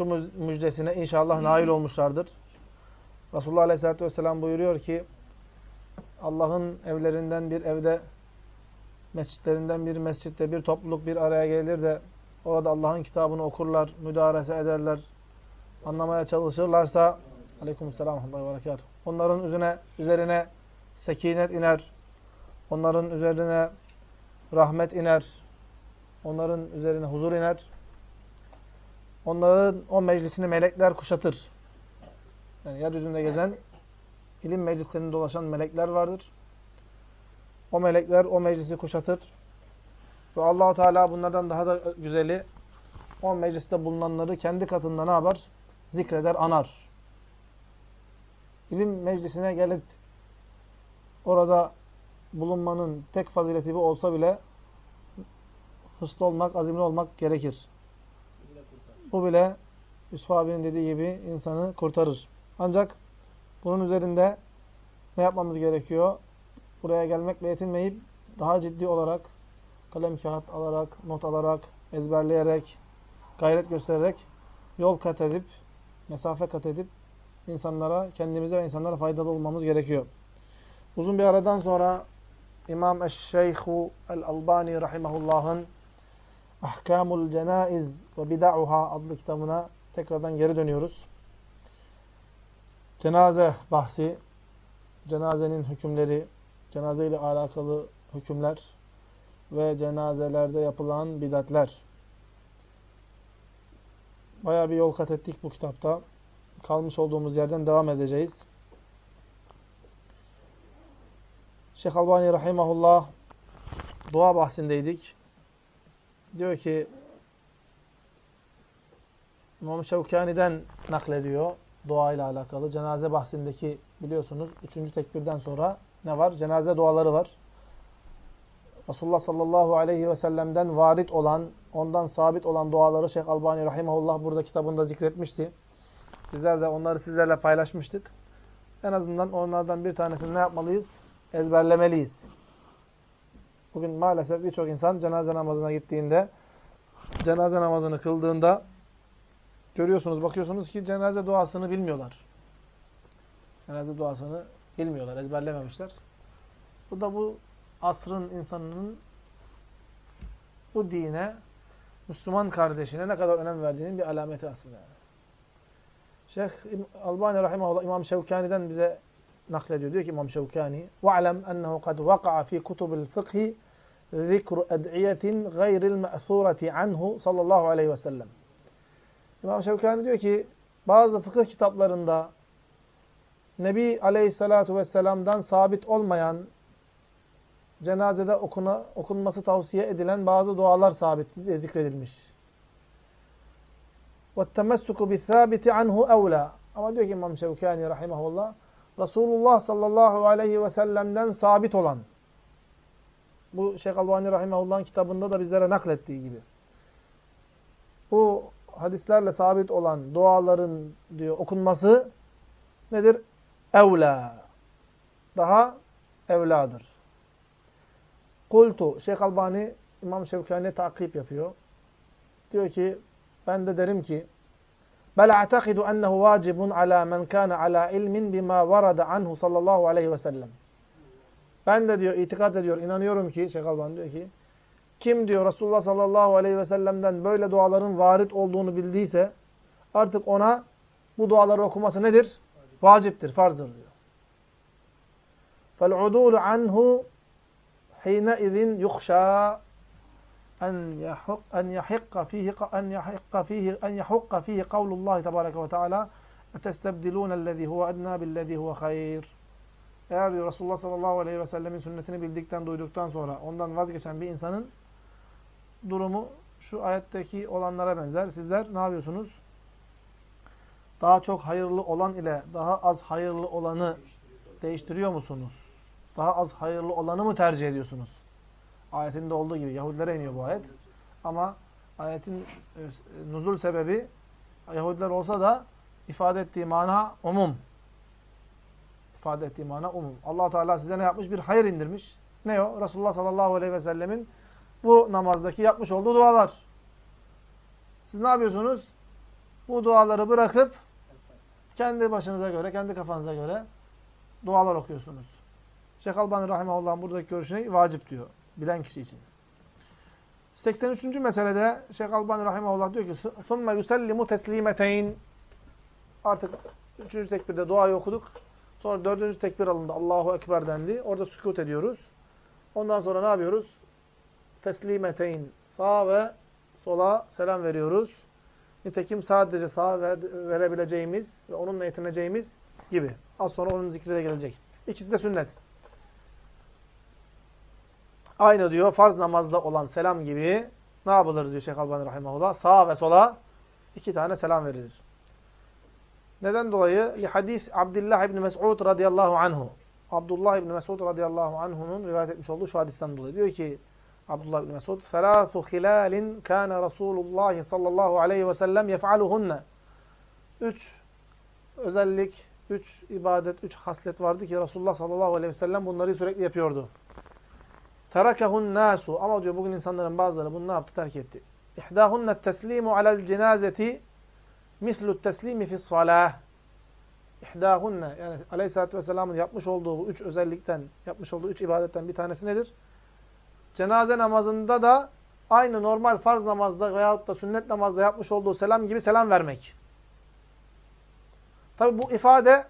şu müjdesine inşallah nail olmuşlardır. Resulullah Aleyhisselatü Vesselam buyuruyor ki Allah'ın evlerinden bir evde mescitlerinden bir mescitte bir topluluk bir araya gelir de orada Allah'ın kitabını okurlar, müdarese ederler, anlamaya çalışırlarsa aleykümselam ve onların üzerine, üzerine sekinet iner, onların üzerine rahmet iner, onların üzerine huzur iner, onların o meclisini melekler kuşatır. Yani yeryüzünde gezen, ilim meclislerinde dolaşan melekler vardır. O melekler o meclisi kuşatır. Ve Allahu Teala bunlardan daha da güzeli o mecliste bulunanları kendi katında ne yapar? Zikreder, anar. İlim meclisine gelip orada bulunmanın tek fazileti olsa bile hırslı olmak, azimli olmak gerekir. Bu bile Yusuf abinin dediği gibi insanı kurtarır. Ancak bunun üzerinde ne yapmamız gerekiyor? Buraya gelmekle yetinmeyip daha ciddi olarak kalem kağıt alarak, not alarak, ezberleyerek, gayret göstererek yol kat edip, mesafe kat edip insanlara, kendimize ve insanlara faydalı olmamız gerekiyor. Uzun bir aradan sonra İmam Eşşeyhu El-Albani Rahimahullah'ın Ahkamul Cenaiz ve Bida'uha adlı kitabına tekrardan geri dönüyoruz. Cenaze bahsi, cenazenin hükümleri, cenaze ile alakalı hükümler ve cenazelerde yapılan bidatler. Bayağı bir yol kat ettik bu kitapta. Kalmış olduğumuz yerden devam edeceğiz. Şeyh Albani Rahimahullah dua bahsindeydik. Diyor ki İmam Şevkani'den naklediyor dua ile alakalı. Cenaze bahsindeki biliyorsunuz üçüncü tekbirden sonra ne var? Cenaze duaları var. Resulullah sallallahu aleyhi ve sellem'den varit olan, ondan sabit olan duaları Şeyh Albani Rahimahullah burada kitabında zikretmişti. Bizler de onları sizlerle paylaşmıştık. En azından onlardan bir tanesini ne yapmalıyız? Ezberlemeliyiz. Bugün maalesef birçok insan cenaze namazına gittiğinde, cenaze namazını kıldığında görüyorsunuz, bakıyorsunuz ki cenaze duasını bilmiyorlar. Cenaze duasını bilmiyorlar, ezberlememişler. Bu da bu asrın insanının bu dine, Müslüman kardeşine ne kadar önem verdiğinin bir alameti aslında. Şeyh Albani Rahimahullah İmam Şevkani'den bize naklediyor. Diyor ki İmam Şevkani وَعْلَمْ أَنَّهُ قَدْ وَقَعَ ف۪ي كُتُبِ الْفِقْهِ ذِكْرُ اَدْعِيَةٍ غَيْرِ الْمَأْثُورَةِ عَنْهُ sallallahu aleyhi ve sellem. İmam Şevkani diyor ki bazı fıkıh kitaplarında Nebi Aleyhisselatü Vesselam'dan sabit olmayan cenazede okuna, okunması tavsiye edilen bazı dualar sabit zikredilmiş. وَالتَّمَسُّكُ بِالثَّابِتِ عَنْهُ اَوْلَى Ama diyor ki İmam Şevkani rahimahullah Resulullah sallallahu aleyhi ve sellem'den sabit olan bu Şeyh Albani rahimahullah'ın kitabında da bizlere naklettiği gibi bu hadislerle sabit olan duaların diyor okunması nedir? Evla. Daha evladır. Kultu. Şeyh Albani İmam Şevkani takip yapıyor. Diyor ki ben de derim ki bel a'takidu ennehu vacibun ala men kana ala ilmin bima varada anhu sallallahu aleyhi ve sellem. Ben de diyor itikat ediyor, inanıyorum ki Şeyh Albani diyor ki kim diyor Resulullah sallallahu aleyhi ve sellem'den böyle duaların varit olduğunu bildiyse artık ona bu duaları okuması nedir? Vaciptir, farzdır diyor. فَالْعُدُولُ عَنْهُ حِينَئِذٍ يُخْشَى en yahuk en yahikka fihi en yahikka fihi en yahukka fihi kavlullah tebareke ve teala etestebdilun ellezî huve ednâ billezî huve hayr. Eğer diyor Resulullah sallallahu aleyhi ve sellemin sünnetini bildikten, duyduktan sonra ondan vazgeçen bir insanın durumu şu ayetteki olanlara benzer. Sizler ne yapıyorsunuz? Daha çok hayırlı olan ile daha az hayırlı olanı değiştiriyor musunuz? Daha az hayırlı olanı mı tercih ediyorsunuz? Ayetinde olduğu gibi Yahudilere iniyor bu ayet. Ama ayetin e, nuzul sebebi Yahudiler olsa da ifade ettiği mana umum. İfade ettiği mana umum. allah Teala size ne yapmış? Bir hayır indirmiş. Ne o? Resulullah sallallahu aleyhi ve sellemin bu namazdaki yapmış olduğu dualar. Siz ne yapıyorsunuz? bu duaları bırakıp kendi başınıza göre, kendi kafanıza göre dualar okuyorsunuz. Şeyh Albani Rahimahullah'ın buradaki görüşüne vacip diyor Bilen kişi için. 83. meselede Şeyh Albani Rahimahullah diyor ki ثُمَّ يُسَلِّمُ تَسْلِيمَتَيْنِ Artık üçüncü tekbirde duayı okuduk. Sonra dördüncü tekbir alındı. Allahu Ekber dendi. Orada sükut ediyoruz. Ondan sonra ne yapıyoruz? Teslimeteyn. Sağa ve sola selam veriyoruz. Nitekim sadece sağa ver, verebileceğimiz ve onunla yetineceğimiz gibi. Az sonra onun zikri de gelecek. İkisi de sünnet. Aynı diyor farz namazda olan selam gibi ne yapılır diyor Şeyh Albani Rahimahullah. Sağa ve sola iki tane selam verilir. Neden dolayı? Li hadis Abdullah ibn Mes'ud radıyallahu anhu. Abdullah ibn Mes'ud radıyallahu anhu'nun rivayet etmiş olduğu şu hadisten dolayı. Diyor ki Abdullah ibn Mes'ud "Selâsu hilâlin kâne Rasûlullah sallallahu aleyhi ve sellem yef'aluhunne." Üç özellik, üç ibadet, üç haslet vardı ki Resulullah sallallahu aleyhi ve sellem bunları sürekli yapıyordu. Terakehun nasu ama diyor bugün insanların bazıları bunu ne yaptı? Terk etti. İhdâhunne teslimu alel cenazeti mislu teslimi fis salah. İhdâhunne yani aleyhissalatü vesselamın yapmış olduğu bu üç özellikten, yapmış olduğu üç ibadetten bir tanesi nedir? Cenaze namazında da aynı normal farz namazda veyahut da sünnet namazda yapmış olduğu selam gibi selam vermek. Tabi bu ifade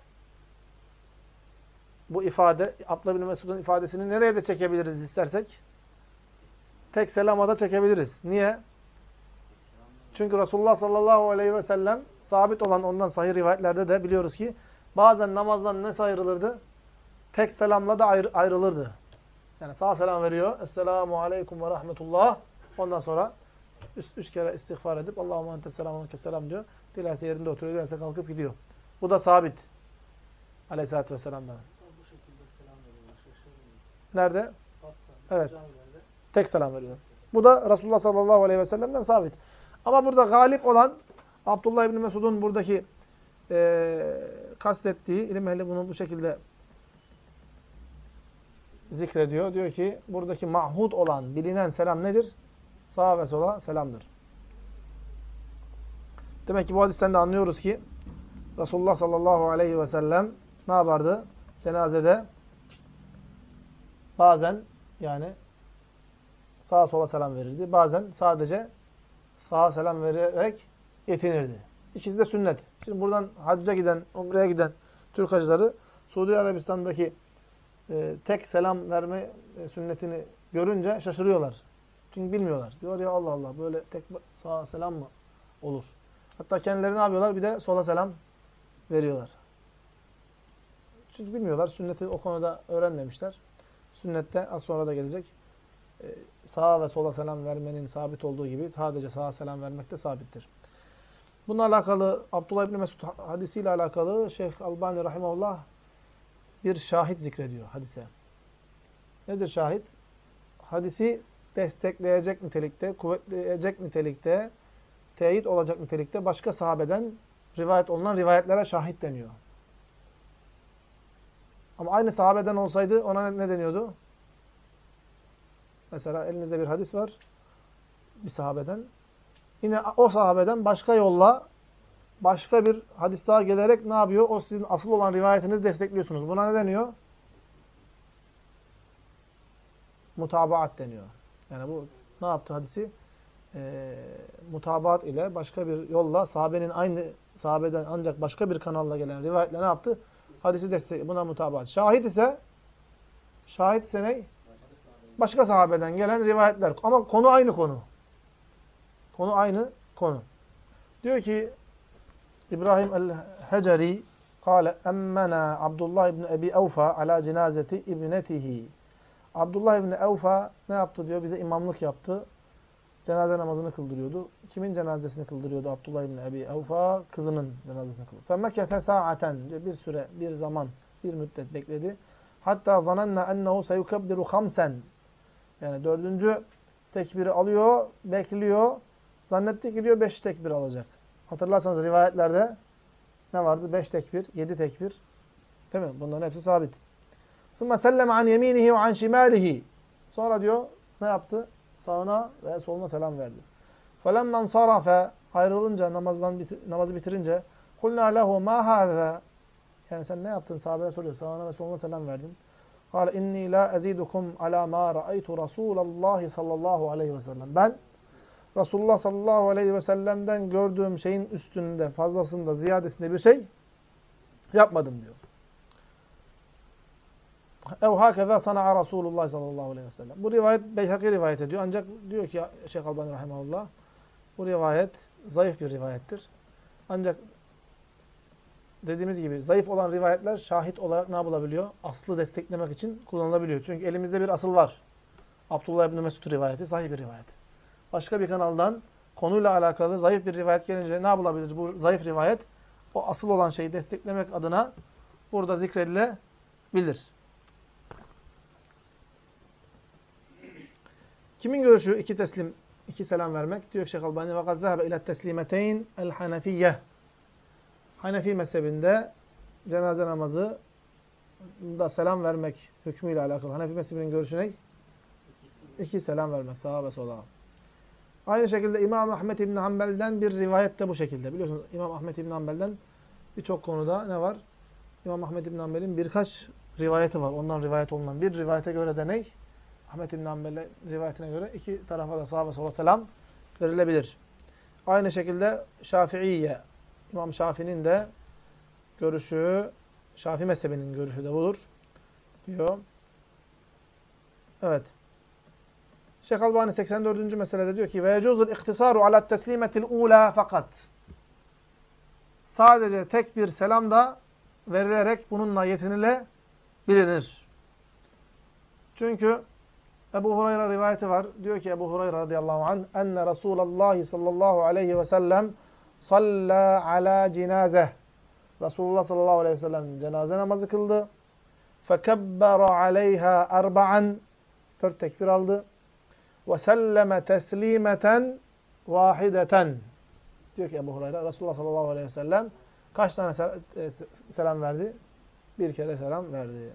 bu ifade Abdullah bin Mesud'un ifadesini nereye de çekebiliriz istersek? Tek selama da çekebiliriz. Niye? Çünkü Resulullah sallallahu aleyhi ve sellem sabit olan ondan sahih rivayetlerde de biliyoruz ki bazen namazdan ne ayrılırdı? Tek selamla da ayrı, ayrılırdı. Yani sağ selam veriyor. Esselamu aleyküm ve rahmetullah. Ondan sonra üç, üç kere istiğfar edip Allahümme entes selamu selam diyor. Dilerse yerinde oturuyor, dilerse kalkıp gidiyor. Bu da sabit. Aleyhisselatü vesselam'dan. Bu şekilde selam veriyorlar. Şaşırmıyor. Nerede? Evet. Tek selam veriyor. Bu da Resulullah sallallahu aleyhi ve sellem'den sabit. Ama burada galip olan Abdullah İbni Mesud'un buradaki e, kastettiği, ilim ehli bunu bu şekilde zikrediyor. Diyor ki buradaki mahhud olan, bilinen selam nedir? Sağa ve sola selamdır. Demek ki bu hadisten de anlıyoruz ki Resulullah sallallahu aleyhi ve sellem ne yapardı? Cenazede bazen yani sağa sola selam verirdi. Bazen sadece sağa selam vererek yetinirdi. İkisi de sünnet. Şimdi buradan hacca giden, umreye giden Türk hacıları Suudi Arabistan'daki e, tek selam verme e, sünnetini görünce şaşırıyorlar. Çünkü bilmiyorlar. Diyorlar ya Allah Allah böyle tek sağa selam mı olur? Hatta kendileri ne yapıyorlar? Bir de sola selam veriyorlar. Çünkü bilmiyorlar. Sünneti o konuda öğrenmemişler. Sünnette az sonra da gelecek. Ee, sağa ve sola selam vermenin sabit olduğu gibi sadece sağa selam vermek de sabittir. Bununla alakalı Abdullah İbni Mesud hadisiyle alakalı Şeyh Albani Rahimahullah bir şahit zikrediyor hadise. Nedir şahit? Hadisi destekleyecek nitelikte, kuvvetleyecek nitelikte, teyit olacak nitelikte başka sahabeden rivayet olunan rivayetlere şahit deniyor. Ama aynı sahabeden olsaydı ona ne deniyordu? Mesela elinizde bir hadis var. Bir sahabeden. Yine o sahabeden başka yolla başka bir hadis daha gelerek ne yapıyor? O sizin asıl olan rivayetinizi destekliyorsunuz. Buna ne deniyor? Mutabaat deniyor. Yani bu ne yaptı hadisi? Ee, mutabaat ile başka bir yolla sahabenin aynı sahabeden ancak başka bir kanalla gelen rivayetle ne yaptı? Hadisi destekliyor. Buna mutabaat. Şahit ise şahit ise ne? Başka sahabeden gelen rivayetler. Ama konu aynı konu. Konu aynı konu. Diyor ki İbrahim el-Heceri kâle emmena Abdullah ibn Ebi Evfa ala cenazeti ibnetihi. Abdullah ibn Evfa ne yaptı diyor? Bize imamlık yaptı Cenaze namazını kıldırıyordu. Kimin cenazesini kıldırıyordu Abdullah ibn Ebi Evfa? Kızının cenazesini kıldırıyordu. Femmekefe sa'aten diyor. Bir süre, bir zaman, bir müddet bekledi. Hatta zanenna ennehu seyukebbiru hamsen. Yani dördüncü tekbiri alıyor, bekliyor. Zannetti ki diyor beş tekbir alacak. Hatırlarsanız rivayetlerde ne vardı? Beş tekbir, yedi tekbir. Değil mi? Bunların hepsi sabit. ثُمَّ سَلَّمَ عَنْ يَم۪ينِهِ وَعَنْ شِمَالِهِ Sonra diyor ne yaptı? Sağına ve soluna selam verdi. فَلَمَّنْ صَرَفَ ayrılınca namazdan biti- namazı bitirince kulna lehu ma hâzâ yani sen ne yaptın sahabeye soruyor. Sağına ve soluna selam verdin. Kâle inni la ezidukum ala ma ra'aytu Rasûlallâhi sallallahu aleyhi ve sellem. Ben Resulullah sallallahu aleyhi ve sellem'den gördüğüm şeyin üstünde, fazlasında, ziyadesinde bir şey yapmadım diyor. Ev hakeza sana'a Resulullah sallallahu aleyhi ve sellem. Bu rivayet Beyhaki rivayet ediyor. Ancak diyor ki Şeyh Albani rahimahullah bu rivayet zayıf bir rivayettir. Ancak dediğimiz gibi zayıf olan rivayetler şahit olarak ne yapılabiliyor? Aslı desteklemek için kullanılabiliyor. Çünkü elimizde bir asıl var. Abdullah İbni Mesud rivayeti sahih bir rivayet. Başka bir kanaldan konuyla alakalı zayıf bir rivayet gelince ne yapılabilir? Bu zayıf rivayet o asıl olan şeyi desteklemek adına burada zikredilebilir. Kimin görüşü iki teslim, iki selam vermek? Diyor Şeyh Albani ve kad zahebe ila teslimeteyn el. Hanefi mezhebinde cenaze namazı da selam vermek hükmüyle alakalı. Hanefi mezhebinin görüşü ne? İki selam vermek sağa ve sola. Aynı şekilde İmam Ahmet İbn Hanbel'den bir rivayet de bu şekilde. Biliyorsunuz İmam Ahmet İbn Hanbel'den birçok konuda ne var? İmam Ahmet İbn Hanbel'in birkaç rivayeti var. Ondan rivayet olunan bir rivayete göre de ne? Ahmet İbn Hanbel'e rivayetine göre iki tarafa da sağa ve sola selam verilebilir. Aynı şekilde Şafiiye, İmam Şafii'nin de görüşü, Şafii mezhebinin görüşü de budur. Diyor. Evet. Şeyh Albani 84. meselede diyor ki ve yecuzul ihtisaru ala teslimetil ula fakat. Sadece tek bir selam da verilerek bununla yetinilebilir. Çünkü Ebu Hureyre rivayeti var. Diyor ki Ebu Hureyre radıyallahu anh enne Resulallah sallallahu aleyhi ve sellem salla ala cinazeh. Resulullah sallallahu aleyhi ve sellem cenaze namazı kıldı. Fekebbera aleyha erba'an. Dört tekbir aldı. Ve selleme teslimeten vahideten. Diyor ki Ebu Hureyre Resulullah sallallahu aleyhi ve sellem kaç tane e, selam verdi? Bir kere selam verdi.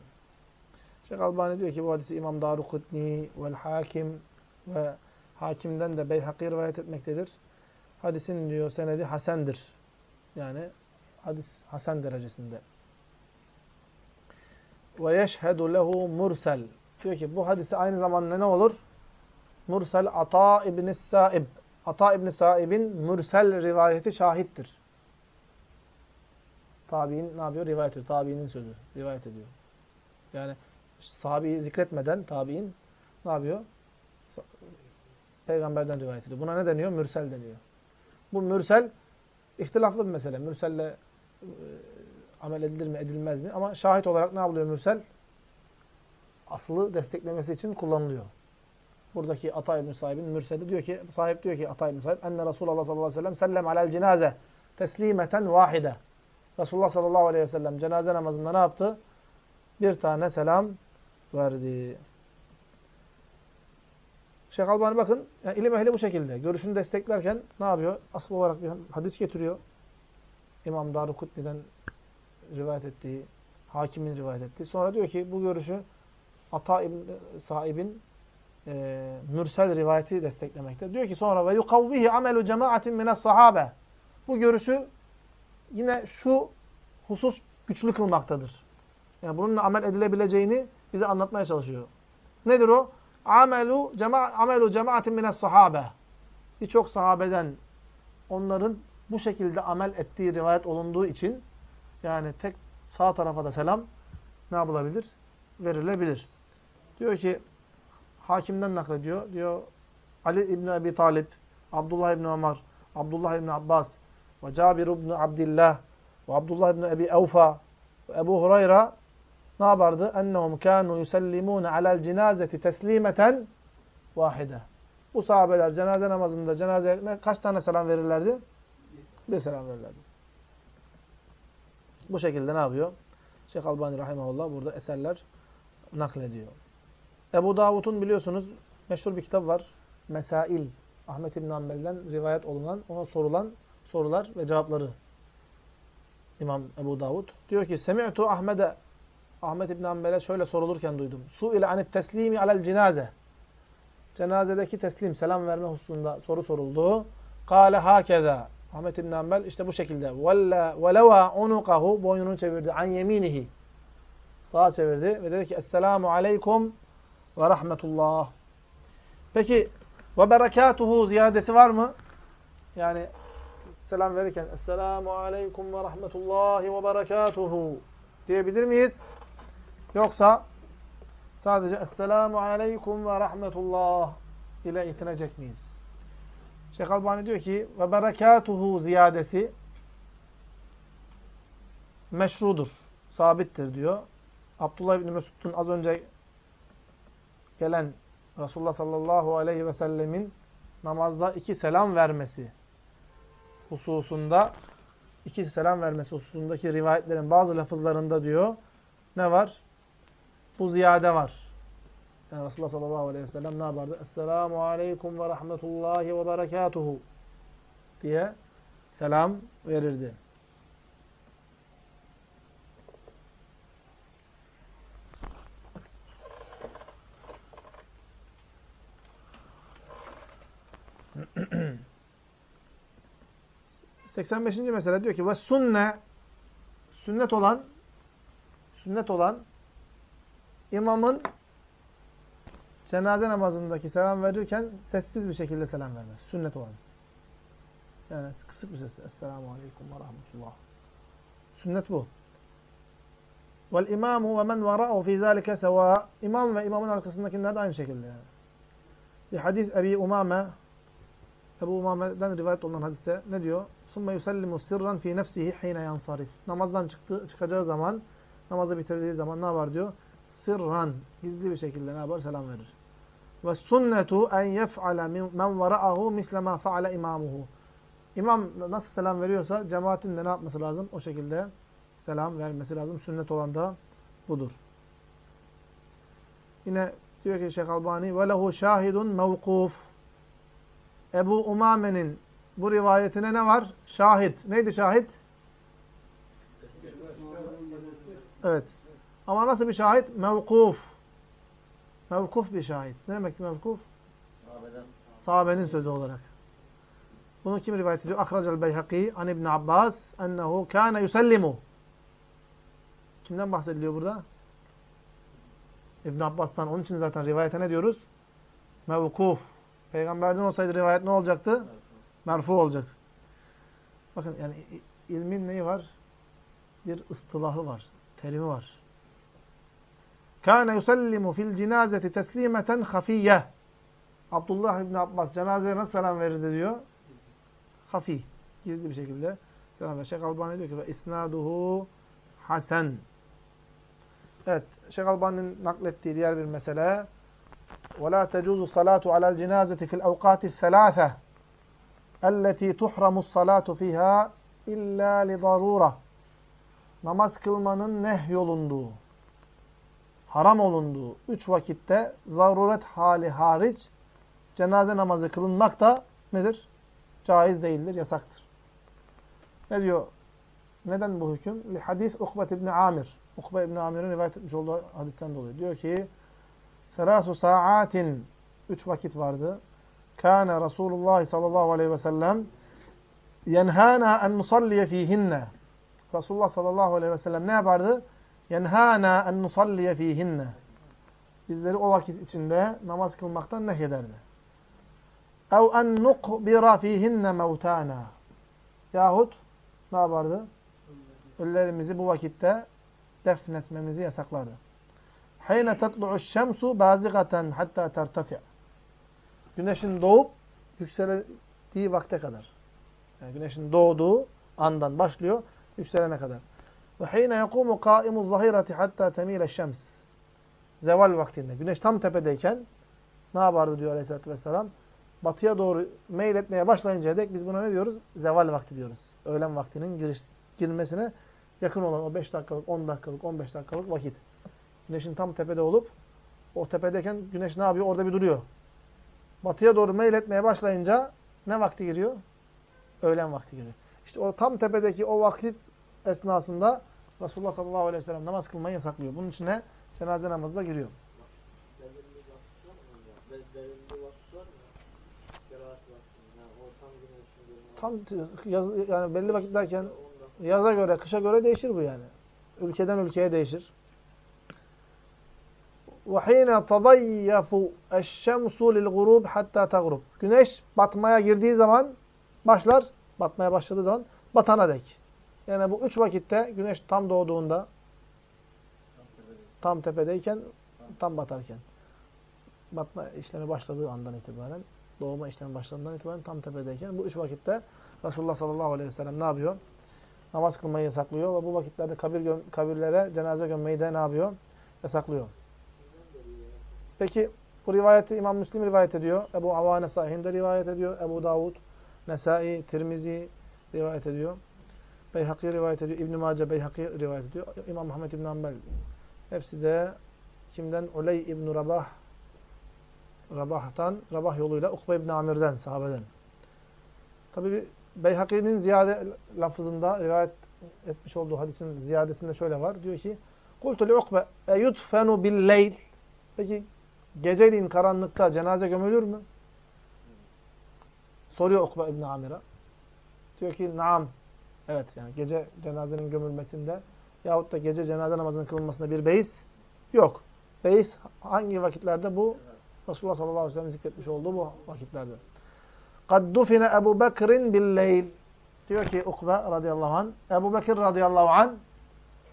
Şeyh Albani diyor ki bu hadisi İmam Darukutni vel Hakim ve Hakim'den de Beyhaki rivayet etmektedir. Hadisin diyor senedi hasendir. Yani hadis hasen derecesinde. Ve yeşhedu lehu mursel. Diyor ki bu hadisi aynı zamanda ne olur? Mursel Ata İbn Saib. Ata İbn Saib'in mursel rivayeti şahittir. Tabi'in ne yapıyor? Rivayet ediyor. Tabi'nin sözü. Rivayet ediyor. Yani sahabeyi zikretmeden tabi'in ne yapıyor? Peygamberden rivayet ediyor. Buna ne deniyor? Mürsel deniyor. Bu mürsel ihtilaflı bir mesele. Mürselle e, amel edilir mi, edilmez mi? Ama şahit olarak ne yapılıyor mürsel? Aslı desteklemesi için kullanılıyor. Buradaki Ata İbn sahibin mürseli diyor ki, sahip diyor ki Ata İbn sahib, enne Resulullah sallallahu aleyhi ve sellem sellem alel cenaze teslimeten vahide. Resulullah sallallahu aleyhi ve sellem cenaze namazında ne yaptı? Bir tane selam verdi. Şeyh Albani bakın, yani ilim ehli bu şekilde. Görüşünü desteklerken ne yapıyor? Asıl olarak bir hadis getiriyor. İmam Darukutni'den rivayet ettiği, hakimin rivayet ettiği. Sonra diyor ki bu görüşü Ata İbn sahibin e, mürsel rivayeti desteklemekte. Diyor ki sonra ve yukavvihi amelu cemaatin mines sahabe. Bu görüşü yine şu husus güçlü kılmaktadır. Yani bununla amel edilebileceğini bize anlatmaya çalışıyor. Nedir o? Amelu cema amelu cemaatin mines sahabe. Birçok sahabeden onların bu şekilde amel ettiği rivayet olunduğu için yani tek sağ tarafa da selam ne yapılabilir? Verilebilir. Diyor ki hakimden naklediyor. Diyor Ali İbni Abi Talib, Abdullah İbni Ömer, Abdullah İbni Abbas ve Cabir İbni Abdillah ve Abdullah İbni Ebi Evfa ve Ebu Hureyre ne yapardı? Ennehum kanu yusallimune alel cenazeti teslimeten vahide. Bu sahabeler cenaze namazında cenazeye kaç tane selam verirlerdi? Bir selam verirlerdi. Bu şekilde ne yapıyor? Şeyh Albani Rahimahullah burada eserler naklediyor. Ebu Davud'un biliyorsunuz meşhur bir kitap var. Mesail. Ahmet İbn Hanbel'den rivayet olunan, ona sorulan sorular ve cevapları. İmam Ebu Davud. Diyor ki, Semi'tu Ahmet'e Ahmet İbn Hanbel'e şöyle sorulurken duydum. Su ile anit teslimi alel cenaze. Cenazedeki teslim, selam verme hususunda soru soruldu. Kale hakeza. Ahmet İbn Hanbel işte bu şekilde. Ve leva unukahu boynunu çevirdi. An yeminihi. Sağa çevirdi ve dedi ki Esselamu aleykum ve rahmetullah. Peki ve berekatuhu ziyadesi var mı? Yani selam verirken Esselamu aleykum ve rahmetullahi ve berekatuhu diyebilir miyiz? Yoksa sadece Esselamu aleykum ve rahmetullah ile itinecek miyiz? Şeyh Albani diyor ki ve berekatuhu ziyadesi meşrudur, sabittir diyor. Abdullah İbni Mesud'un az önce gelen Resulullah sallallahu aleyhi ve sellemin namazda iki selam vermesi hususunda iki selam vermesi hususundaki rivayetlerin bazı lafızlarında diyor ne var? Bu ziyade var. Yani Resulullah sallallahu aleyhi ve sellem ne yapardı? Esselamu aleykum ve rahmetullahi ve berekatuhu diye selam verirdi. Seksen beşinci mesele diyor ki ve sunne sünnet olan sünnet olan imamın cenaze namazındaki selam verirken sessiz bir şekilde selam vermez. Sünnet olan. Yani kısık bir ses. Esselamu aleyküm ve rahmetullah. Sünnet bu. Vel imamu ve men vara'u fi zalike seva. İmam ve imamın arkasındakiler de aynı şekilde yani. Bir hadis Ebi Umame Ebu Umame'den rivayet olunan hadiste ne diyor? ثُمَّ يُسَلِّمُ سِرًّا ف۪ي نَفْسِهِ حِينَ يَنْصَرِفْ Namazdan çıktı, çıkacağı zaman, namazı bitirdiği zaman ne var diyor? Sırran, gizli bir şekilde ne yapar? Selam verir. Ve sünnetu en yef'ale men vara'ahu misle ma fa'ale imamuhu. İmam nasıl selam veriyorsa cemaatin de ne yapması lazım? O şekilde selam vermesi lazım. Sünnet olan da budur. Yine diyor ki Şeyh Albani ve lehu şahidun mevkuf. Ebu Umame'nin bu rivayetine ne var? Şahit. Neydi şahit? Evet. Ama nasıl bir şahit? Mevkuf. Mevkuf bir şahit. Ne demekti mevkuf? Sahabeden. Sahabenin sözü olarak. Bunu kim rivayet ediyor? Akracel Beyhaki an İbn Abbas ennehu kana yusallimu. Kimden bahsediliyor burada? İbn Abbas'tan. Onun için zaten rivayete ne diyoruz? Mevkuf. Peygamberden olsaydı rivayet ne olacaktı? Merfu olacak. Bakın yani ilmin neyi var? Bir ıstılahı var. Terimi var. Kâne yusallimu fil cinazeti teslimeten hafiyye. Abdullah İbni Abbas cenazeye nasıl selam verirdi diyor? Hafi. Gizli bir şekilde selam verir. Şeyh Albani diyor ki ve isnaduhu hasen. Evet. Şeyh Albani'nin naklettiği diğer bir mesele وَلَا تَجُوزُ الصَّلَاةُ عَلَى الْجِنَازَةِ فِي الْاَوْقَاتِ الثَّلَاثَةِ اَلَّتِي تُحْرَمُ الصَّلَاةُ فِيهَا اِلَّا لِضَرُورَةِ Namaz kılmanın nehyolunduğu, haram olunduğu üç vakitte zaruret hali hariç cenaze namazı kılınmak da nedir? Caiz değildir, yasaktır. Ne diyor? Neden bu hüküm? Li hadis Ukbet İbni Amir. Ukbe İbni Amir'in rivayet etmiş olduğu hadisten dolayı. Diyor ki Selasu saatin üç vakit vardı. Kâne Resulullah sallallahu aleyhi ve sellem yenhâna en nusalliye fihinne. Resulullah sallallahu aleyhi ve sellem ne yapardı? Yenhâna en nusalliye fihinne. Bizleri o vakit içinde namaz kılmaktan nehyederdi. Ev en nukbira fihinne mevtâna. Yahut ne yapardı? Ölülerimizi bu vakitte defnetmemizi yasaklardı. Hayne tatlu'u şemsu bazigaten hatta tertafi'. Güneşin doğup yükseldiği vakte kadar. Yani güneşin doğduğu andan başlıyor yükselene kadar. Ve hayne yakumu qaimu zahireti hatta temile şems. Zeval vaktinde. Güneş tam tepedeyken ne yapardı diyor Aleyhisselatü Vesselam? Batıya doğru meyletmeye başlayıncaya dek biz buna ne diyoruz? Zeval vakti diyoruz. Öğlen vaktinin giriş, girmesine yakın olan o 5 dakikalık, 10 dakikalık, 15 dakikalık vakit. Güneşin tam tepede olup o tepedeyken güneş ne yapıyor? Orada bir duruyor. Batıya doğru meyletmeye başlayınca ne vakti giriyor? Öğlen vakti giriyor. İşte o tam tepedeki o vakit esnasında Resulullah sallallahu aleyhi ve sellem namaz kılmayı yasaklıyor. Bunun içine cenaze namazı da giriyor. Belirli vakit var mı? ya? Be- Belirli vakit var mı? Kerahat vakti. Yani ortam güneşin Tam yaz, yani belli vakit derken yaza göre, kışa göre değişir bu yani. Ülkeden ülkeye değişir. وَحِينَ تَضَيَّفُ الشَّمْسُ لِلْغُرُوبِ hatta تَغْرُبِ Güneş batmaya girdiği zaman başlar, batmaya başladığı zaman batana dek. Yani bu üç vakitte güneş tam doğduğunda, tam tepedeyken, tam batarken. Batma işlemi başladığı andan itibaren, doğma işlemi başladığından itibaren tam tepedeyken bu üç vakitte Resulullah sallallahu aleyhi ve sellem ne yapıyor? Namaz kılmayı yasaklıyor ve bu vakitlerde kabir göm kabirlere cenaze gömmeyi de ne yapıyor? Yasaklıyor. Peki bu rivayeti İmam Müslim rivayet ediyor. Ebu Avane sahihinde rivayet ediyor. Ebu Davud, Nesai, Tirmizi rivayet ediyor. Beyhaki rivayet ediyor. İbn-i Mace Beyhaki rivayet ediyor. İmam Muhammed İbn Hanbel. Hepsi de kimden? Uley İbn Rabah Rabah'tan, Rabah yoluyla Ukbe İbn Amir'den, sahabeden. Tabi Beyhaki'nin ziyade lafızında rivayet etmiş olduğu hadisin ziyadesinde şöyle var. Diyor ki: "Kultu li Ukbe e yudfenu bil leyl." Peki geceliğin karanlıkta cenaze gömülür mü? Soruyor Ukbe İbn Amir'a. Diyor ki: "Naam." Evet yani gece cenazenin gömülmesinde yahut da gece cenaze namazının kılınmasında bir beis yok. Beis hangi vakitlerde bu? Resulullah sallallahu aleyhi ve sellem zikretmiş olduğu bu vakitlerde. قَدْ دُفِنَ Ebu Bekir'in billeyl. Diyor ki Ukbe radıyallahu anh. Ebu Bekir radıyallahu anh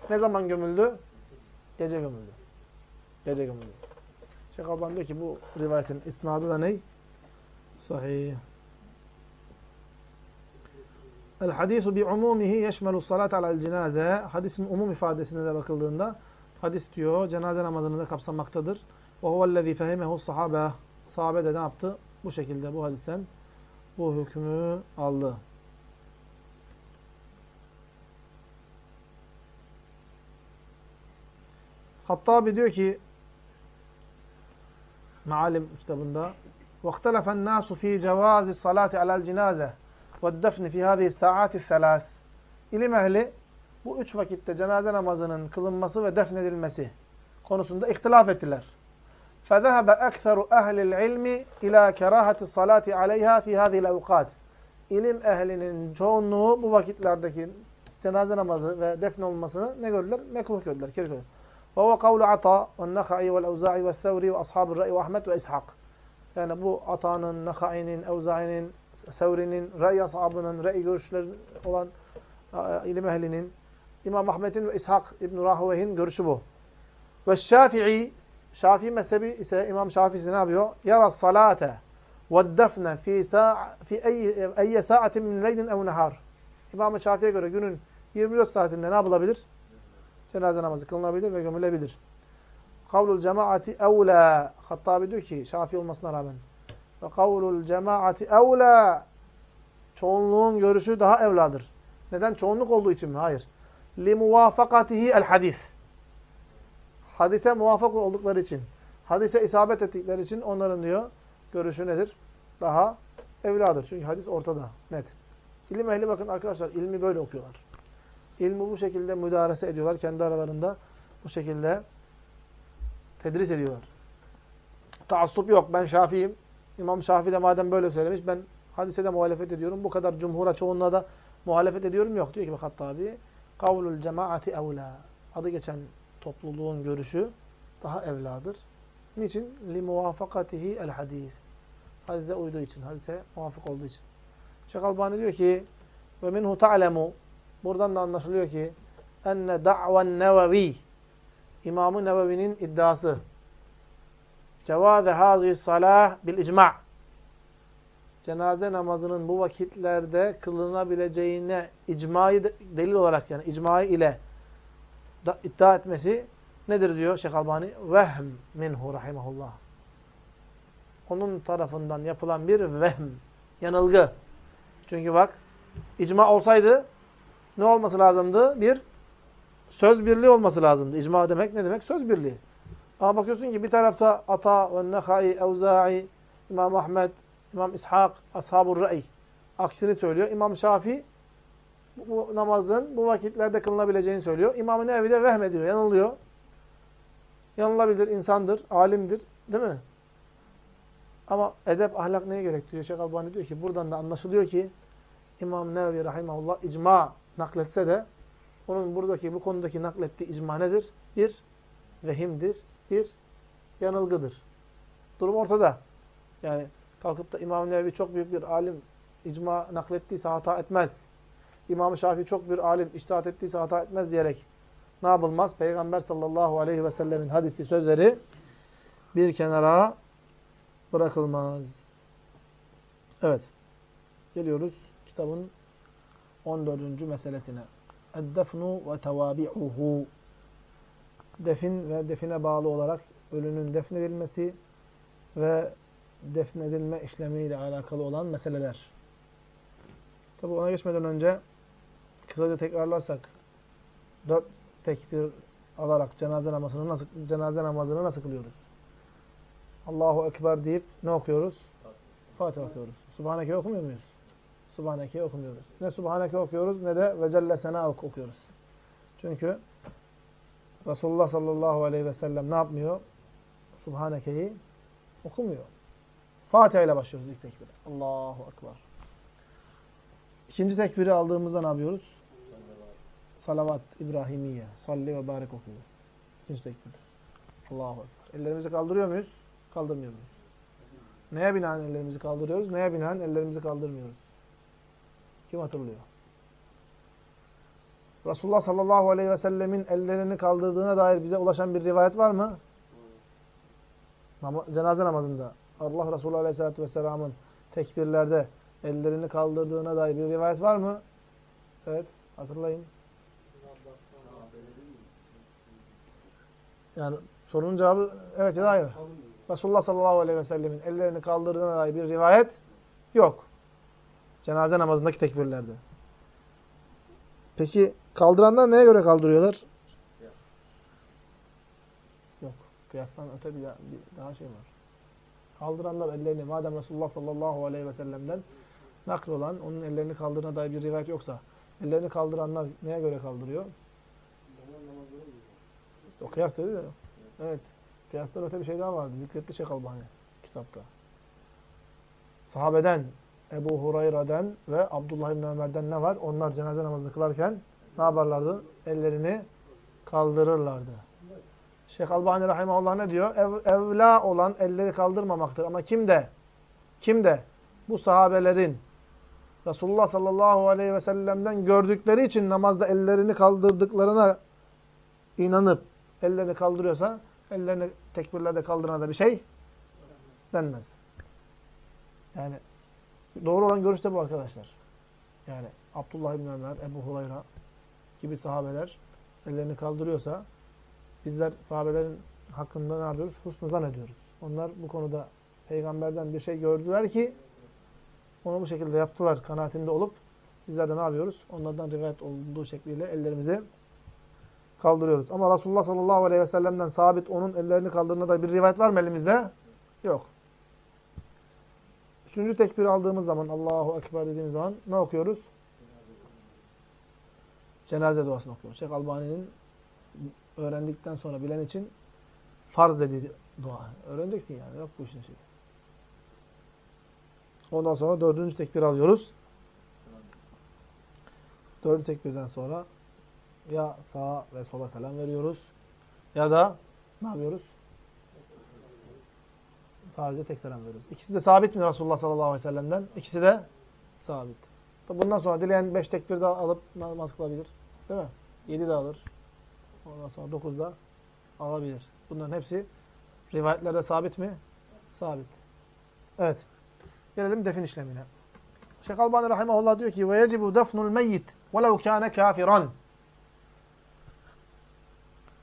ne zaman gömüldü? Gece gömüldü. Gece gömüldü. Şeyh Alban diyor ki bu rivayetin isnadı da ney? Sahih. El hadisu bi umumihi yeşmelu salat alel cenaze. Hadisin umum ifadesine de bakıldığında hadis diyor cenaze namazını da kapsamaktadır. Ve huvellezî fehimehu sahabe. Sahabe de ne yaptı? Bu şekilde bu hadisten bu hükmü aldı. Hattabi diyor ki Mealim kitabında وَاخْتَلَفَ النَّاسُ ف۪ي جَوَازِ الصَّلَاةِ عَلَى الْجِنَازَةِ وَالدَّفْنِ ف۪ي هَذِهِ السَّاعَاتِ الثَّلَاثِ İlim ehli bu üç vakitte cenaze namazının kılınması ve defnedilmesi konusunda ihtilaf ettiler. فَذَهَبَ أَكْثَرُ أَهْلِ الْعِلْمِ إِلَى كَرَاهَةِ الصَّلَاةِ عَلَيْهَا فِي هَذِهِ الْاَوْقَاتِ İlim ehlinin çoğunluğu bu vakitlerdeki cenaze namazı ve defne olmasını ne gördüler? Mekruh gördüler, kerih gördüler. وهو قول عطاء والنخعي والأوزاعي والثوري وأصحاب الرأي وأحمد وإسحاق. Yani bu Ata'nın, Nakai'nin, Evzai'nin, Sevri'nin, Rey ashabının, Rey görüşleri olan e, ilim ehlinin, İmam Ahmet'in ve İshak İbn Rahuveyh'in görüşü bu. Ve Şafii, Şafii mezhebi ise İmam Şafii ne yapıyor? Yara salate ve defne fi sa'a fi eyye sa'atin min leylin ev nehar. İmam Şafii'ye göre günün 24 saatinde ne yapılabilir? Cenaze namazı kılınabilir ve gömülebilir. Kavlul cemaati evlâ. Hattabi diyor ki Şafii olmasına rağmen. Ve kavlul cemaati evlâ. Çoğunluğun görüşü daha evladır. Neden? Çoğunluk olduğu için mi? Hayır. Li muvafakatihi el hadis. Hadise muvafak oldukları için. Hadise isabet ettikleri için onların diyor görüşü nedir? Daha evladır. Çünkü hadis ortada. Net. İlim ehli bakın arkadaşlar ilmi böyle okuyorlar. İlmi bu şekilde müdarese ediyorlar. Kendi aralarında bu şekilde tedris ediyorlar. Taassup yok. Ben Şafii'yim. İmam Şafii de madem böyle söylemiş ben hadise de muhalefet ediyorum. Bu kadar cumhura çoğunluğa da muhalefet ediyorum yok. Diyor ki bak hatta abi kavlul cemaati evla. Adı geçen topluluğun görüşü daha evladır. Niçin? Li muvafakatihi el hadis. Hadise uyduğu için, hadise muvafık olduğu için. Şeyh Albani diyor ki ve minhu ta'lemu Buradan da anlaşılıyor ki enne da'ven nevevi İmam-ı Nevevi'nin iddiası cevaze hazihi salah bil icma' cenaze namazının bu vakitlerde kılınabileceğine icmayı delil olarak yani icmayı ile iddia etmesi nedir diyor Şeyh Albani? Vehm minhu rahimahullah. Onun tarafından yapılan bir vehm, yanılgı. Çünkü bak icma olsaydı ne olması lazımdı? Bir söz birliği olması lazımdı. İcma demek ne demek? Söz birliği. Ama bakıyorsun ki bir tarafta Ata ve Nehai, Evza'i, İmam Ahmed, İmam İshak, Ashab-ı aksini söylüyor. İmam Şafii bu namazın bu vakitlerde kılınabileceğini söylüyor. İmam-ı Nevevi de vehmediyor, yanılıyor. Yanılabilir, insandır, alimdir. Değil mi? Ama edep, ahlak neye gerektiriyor? Şeyh Albani diyor ki buradan da anlaşılıyor ki İmam Nevevi Rahimahullah icma nakletse de onun buradaki bu konudaki naklettiği icma nedir? Bir vehimdir, bir yanılgıdır. Durum ortada. Yani kalkıp da İmam Nevevi çok büyük bir alim icma naklettiyse hata etmez. İmam Şafii çok bir alim içtihat ettiyse hata etmez diyerek ne yapılmaz? Peygamber sallallahu aleyhi ve sellemin hadisi, sözleri bir kenara bırakılmaz. Evet. Geliyoruz kitabın 14. meselesine. Eddefnu ve tevabi'uhu. Defin ve define bağlı olarak ölünün defnedilmesi ve defnedilme işlemiyle alakalı olan meseleler. Tabi ona geçmeden önce kısaca tekrarlarsak dört tekbir alarak cenaze namazını nasıl cenaze namazını nasıl kılıyoruz? Allahu ekber deyip ne okuyoruz? Fatiha okuyoruz. Subhaneke okumuyor muyuz? Subhaneke okumuyoruz. Ne Subhaneke okuyoruz ne de ve Celle Sena okuyoruz. Çünkü Resulullah sallallahu aleyhi ve sellem ne yapmıyor? Subhaneke'yi okumuyor. Fatiha ile başlıyoruz ilk tekbire. Allahu Ekber. İkinci tekbiri aldığımızda ne yapıyoruz? Salavat İbrahimiye. Salli ve barek okuyoruz. İkinci tekbirde. Allahu Ekber. Ellerimizi kaldırıyor muyuz? Kaldırmıyor muyuz? Neye binaen ellerimizi kaldırıyoruz? Neye binaen ellerimizi kaldırmıyoruz? Kim hatırlıyor? Resulullah sallallahu aleyhi ve sellemin ellerini kaldırdığına dair bize ulaşan bir rivayet var mı? Nam cenaze namazında Allah Resulü aleyhissalatü vesselamın tekbirlerde ellerini kaldırdığına dair bir rivayet var mı? Evet. Hatırlayın. Yani sorunun cevabı evet ya da hayır. Resulullah sallallahu aleyhi ve sellemin ellerini kaldırdığına dair bir rivayet yok. Cenaze namazındaki tekbirlerde. Peki kaldıranlar neye göre kaldırıyorlar? Yok. Kıyastan öte bir, bir daha şey var. Kaldıranlar ellerini madem Resulullah sallallahu aleyhi ve sellem'den nakl olan onun ellerini kaldırdığına dair bir rivayet yoksa ellerini kaldıranlar neye göre kaldırıyor? İşte o kıyas dedi de. Evet. Kıyastan öte bir şey daha vardı. Zikretli Şeyh Albani kitapta. Sahabeden, Ebu Hureyre'den ve Abdullah İbni Ömer'den ne var? Onlar cenaze namazını kılarken ne yaparlardı? Ellerini kaldırırlardı. Şeyh Albani Rahimahullah ne diyor? Ev, evla olan elleri kaldırmamaktır. Ama kim de, kim de bu sahabelerin Resulullah sallallahu aleyhi ve sellem'den gördükleri için namazda ellerini kaldırdıklarına inanıp ellerini kaldırıyorsa ellerini tekbirlerde kaldırana da bir şey denmez. Yani doğru olan görüş de bu arkadaşlar. Yani Abdullah İbni Ömer, Ebu Hurayra gibi sahabeler ellerini kaldırıyorsa bizler sahabelerin hakkında ne yapıyoruz? Husnü zan ediyoruz. Onlar bu konuda peygamberden bir şey gördüler ki onu bu şekilde yaptılar kanaatinde olup bizler de ne yapıyoruz? Onlardan rivayet olduğu şekliyle ellerimizi kaldırıyoruz. Ama Resulullah sallallahu aleyhi ve sellem'den sabit onun ellerini kaldırdığında da bir rivayet var mı elimizde? Yok. Üçüncü tekbir aldığımız zaman Allahu Ekber dediğimiz zaman ne okuyoruz? Cenaze duasını okuyoruz. Şeyh Albani'nin öğrendikten sonra bilen için farz dediği dua. Öğreneceksin yani. Yok bu işin şeyi. Ondan sonra dördüncü tekbir alıyoruz. Dördüncü tekbirden sonra ya sağa ve sola selam veriyoruz ya da ne yapıyoruz? Sadece tek selam veriyoruz. İkisi de sabit mi Resulullah sallallahu aleyhi ve sellem'den? İkisi de sabit. Bundan sonra dileyen beş tekbir daha alıp namaz kılabilir. Değil mi? 7 de alır. Ondan sonra 9 da alabilir. Bunların hepsi rivayetlerde sabit mi? Sabit. Evet. Gelelim defin işlemine. Şeyh Albani rahimehullah diyor ki: "Ve yecibu defnul meyyit velev kana kafiran."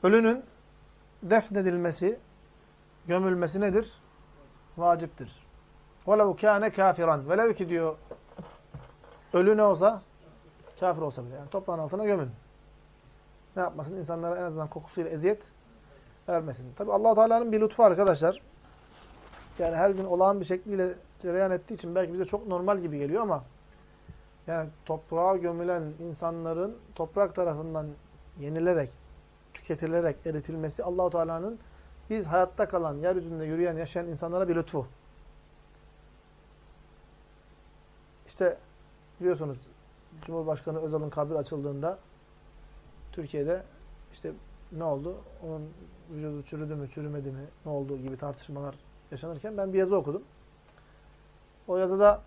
Ölünün defnedilmesi, gömülmesi nedir? Vaciptir. Velev kâne kafiran. Velev ki diyor ölü ne olsa? Kafir olsa bile. Yani toprağın altına gömün. Ne yapmasın? İnsanlara en azından kokusuyla eziyet vermesin. Tabi allah Teala'nın bir lütfu arkadaşlar. Yani her gün olağan bir şekliyle cereyan ettiği için belki bize çok normal gibi geliyor ama yani toprağa gömülen insanların toprak tarafından yenilerek, tüketilerek eritilmesi Allahu Teala'nın biz hayatta kalan, yeryüzünde yürüyen, yaşayan insanlara bir lütfu. İşte biliyorsunuz Cumhurbaşkanı Özal'ın kabri açıldığında Türkiye'de işte ne oldu? Onun vücudu çürüdü mü, çürümedi mi, ne olduğu gibi tartışmalar yaşanırken ben bir yazı okudum. O yazıda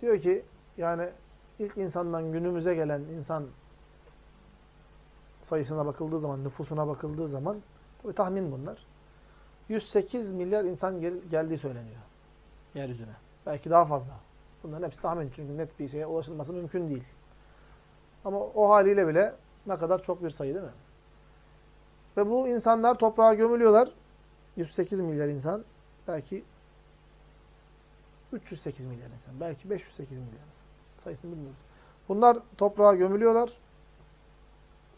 diyor ki yani ilk insandan günümüze gelen insan sayısına bakıldığı zaman, nüfusuna bakıldığı zaman tabi tahmin bunlar. 108 milyar insan gel geldiği söyleniyor yeryüzüne. Belki daha fazla. Bunların hepsi tahmin çünkü net bir şeye ulaşılması mümkün değil. Ama o haliyle bile ne kadar çok bir sayı değil mi? Ve bu insanlar toprağa gömülüyorlar. 108 milyar insan. Belki 308 milyar insan. Belki 508 milyar insan. Sayısını bilmiyoruz. Bunlar toprağa gömülüyorlar.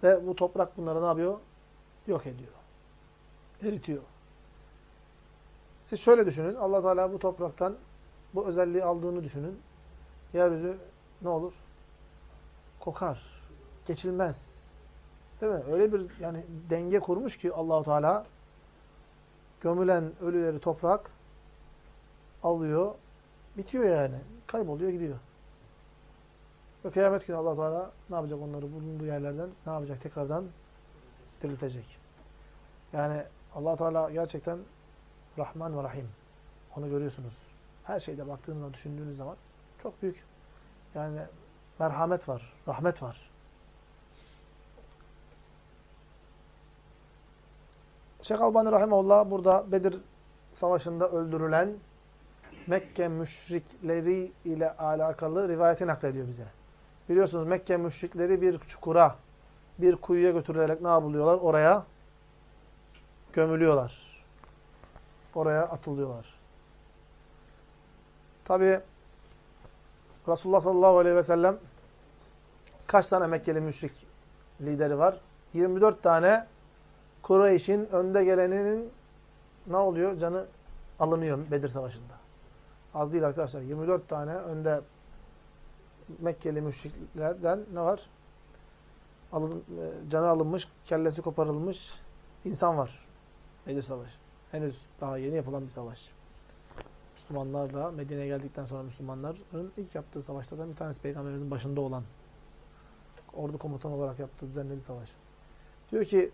Ve bu toprak bunları ne yapıyor? Yok ediyor. Eritiyor. Siz şöyle düşünün. allah Teala bu topraktan bu özelliği aldığını düşünün. Yeryüzü ne olur? Kokar. Geçilmez. Değil mi? Öyle bir yani denge kurmuş ki Allahu Teala gömülen ölüleri toprak alıyor, bitiyor yani. Kayboluyor, gidiyor. Ve kıyamet günü allah Teala ne yapacak onları bulunduğu yerlerden? Ne yapacak? Tekrardan diriltecek. Yani allah Teala gerçekten Rahman ve Rahim. Onu görüyorsunuz. Her şeyde baktığınızda, düşündüğünüz zaman çok büyük yani merhamet var, rahmet var. Şeyh Albani Rahimahullah burada Bedir Savaşı'nda öldürülen Mekke müşrikleri ile alakalı rivayeti naklediyor bize. Biliyorsunuz Mekke müşrikleri bir çukura, bir kuyuya götürülerek ne yapılıyorlar? Oraya gömülüyorlar. Oraya atılıyorlar. Tabi Resulullah sallallahu aleyhi ve sellem kaç tane Mekkeli müşrik lideri var? 24 tane Kureyş'in önde geleninin ne oluyor? Canı alınıyor Bedir Savaşı'nda. Az değil arkadaşlar. 24 tane önde Mekkeli müşriklerden ne var? Alın, e, canı alınmış, kellesi koparılmış insan var. Bedir Savaşı. Henüz daha yeni yapılan bir savaş. Müslümanlarla Medine'ye geldikten sonra Müslümanların ilk yaptığı savaşlardan bir tanesi Peygamberimizin başında olan ordu komutanı olarak yaptığı düzenlediği savaş. Diyor ki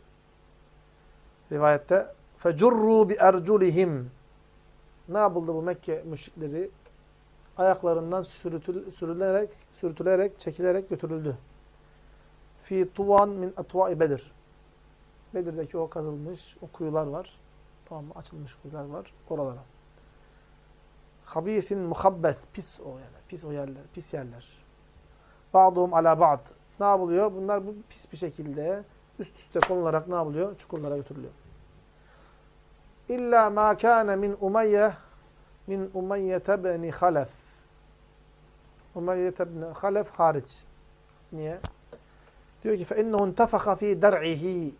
rivayette fecurru bi erculihim ne yapıldı bu Mekke müşrikleri ayaklarından sürütül, sürülerek sürtülerek çekilerek götürüldü. Fi tuvan min atva'i Bedir. Bedir'deki o kazılmış o kuyular var. Tamam mı? Açılmış kuyular var oralara. Habisin muhabbes. Pis o yani. Pis o yerler. Pis yerler. Ba'duhum ala ba'd. Ne yapılıyor? Bunlar bu pis bir şekilde üst üste konularak ne yapılıyor? Çukurlara götürülüyor. İlla ma kana min Umayye min Umayye bni Halef. Umayye bni Halef hariç. Niye? Diyor ki فَاِنَّهُ انْتَفَخَ ف۪ي دَرْعِهِ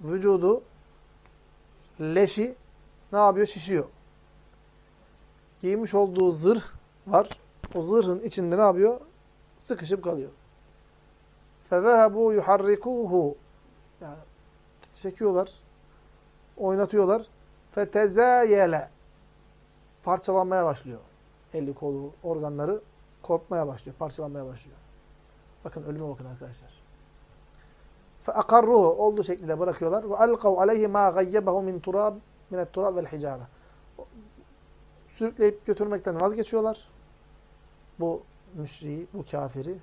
Vücudu, leşi ne yapıyor? Şişiyor. Giymiş olduğu zırh var. O zırhın içinde ne yapıyor? Sıkışıp kalıyor. فَذَهَبُوا يُحَرِّكُوهُ Yani çekiyorlar, oynatıyorlar. فَتَزَايَلَ Parçalanmaya başlıyor. Eli, kolu, organları korkmaya başlıyor, parçalanmaya başlıyor. Bakın ölüme bakın arkadaşlar. فَاَقَرُّهُ Olduğu şekilde bırakıyorlar. وَاَلْقَوْ عَلَيْهِ مَا غَيَّبَهُ مِنْ تُرَابٍ مِنَ التُّرَابِ وَالْحِجَارَةِ Sürükleyip götürmekten vazgeçiyorlar. Bu müşriği, bu kafiri.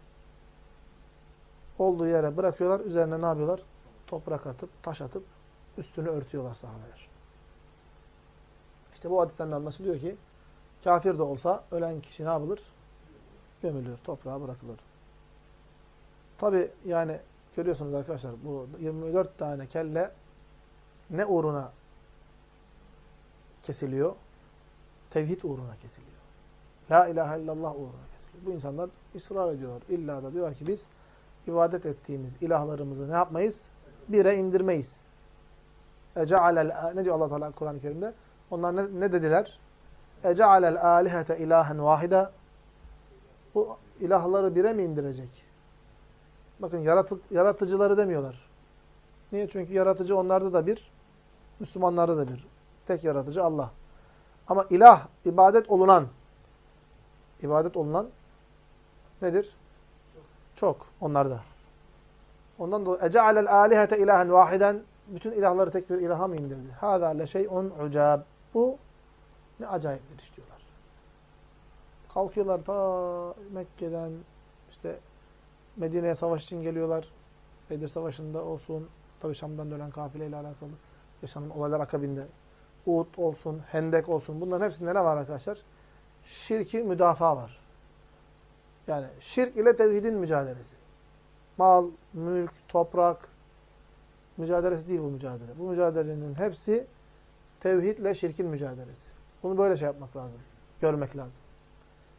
Olduğu yere bırakıyorlar. Üzerine ne yapıyorlar? Toprak atıp, taş atıp üstünü örtüyorlar sahabeler. İşte bu hadisten anlaşılıyor ki kafir de olsa ölen kişi ne yapılır? Gömülür, toprağa bırakılır. Tabi yani görüyorsunuz arkadaşlar bu 24 tane kelle ne uğruna kesiliyor? Tevhid uğruna kesiliyor. La ilahe illallah uğruna kesiliyor. Bu insanlar ısrar ediyorlar. İlla da diyorlar ki biz ibadet ettiğimiz ilahlarımızı ne yapmayız? Bire indirmeyiz. Ece'alel ne diyor Allah Teala Kur'an-ı Kerim'de? Onlar ne, ne dediler? Ece'alel alihete ilahen vahide Bu ilahları bire mi indirecek? Bakın yaratı, yaratıcıları demiyorlar. Niye? Çünkü yaratıcı onlarda da bir, Müslümanlarda da bir. Tek yaratıcı Allah. Ama ilah, ibadet olunan, ibadet olunan nedir? Çok onlarda. Ondan dolayı ece'alel alihete ilahen vahiden bütün ilahları tek bir ilaha mı indirdi? Hâzâ le şey'un ucab. Bu ne acayip bir iş diyorlar. Kalkıyorlar ta Mekke'den işte Medine'ye savaş için geliyorlar. Bedir Savaşı'nda olsun, tabi Şam'dan dönen kafileyle alakalı yaşanan olaylar akabinde. Uhud olsun, Hendek olsun. Bunların hepsinde ne var arkadaşlar? Şirki müdafaa var. Yani şirk ile tevhidin mücadelesi. Mal, mülk, toprak mücadelesi değil bu mücadele. Bu mücadelenin hepsi tevhidle şirkin mücadelesi. Bunu böyle şey yapmak lazım. Görmek lazım.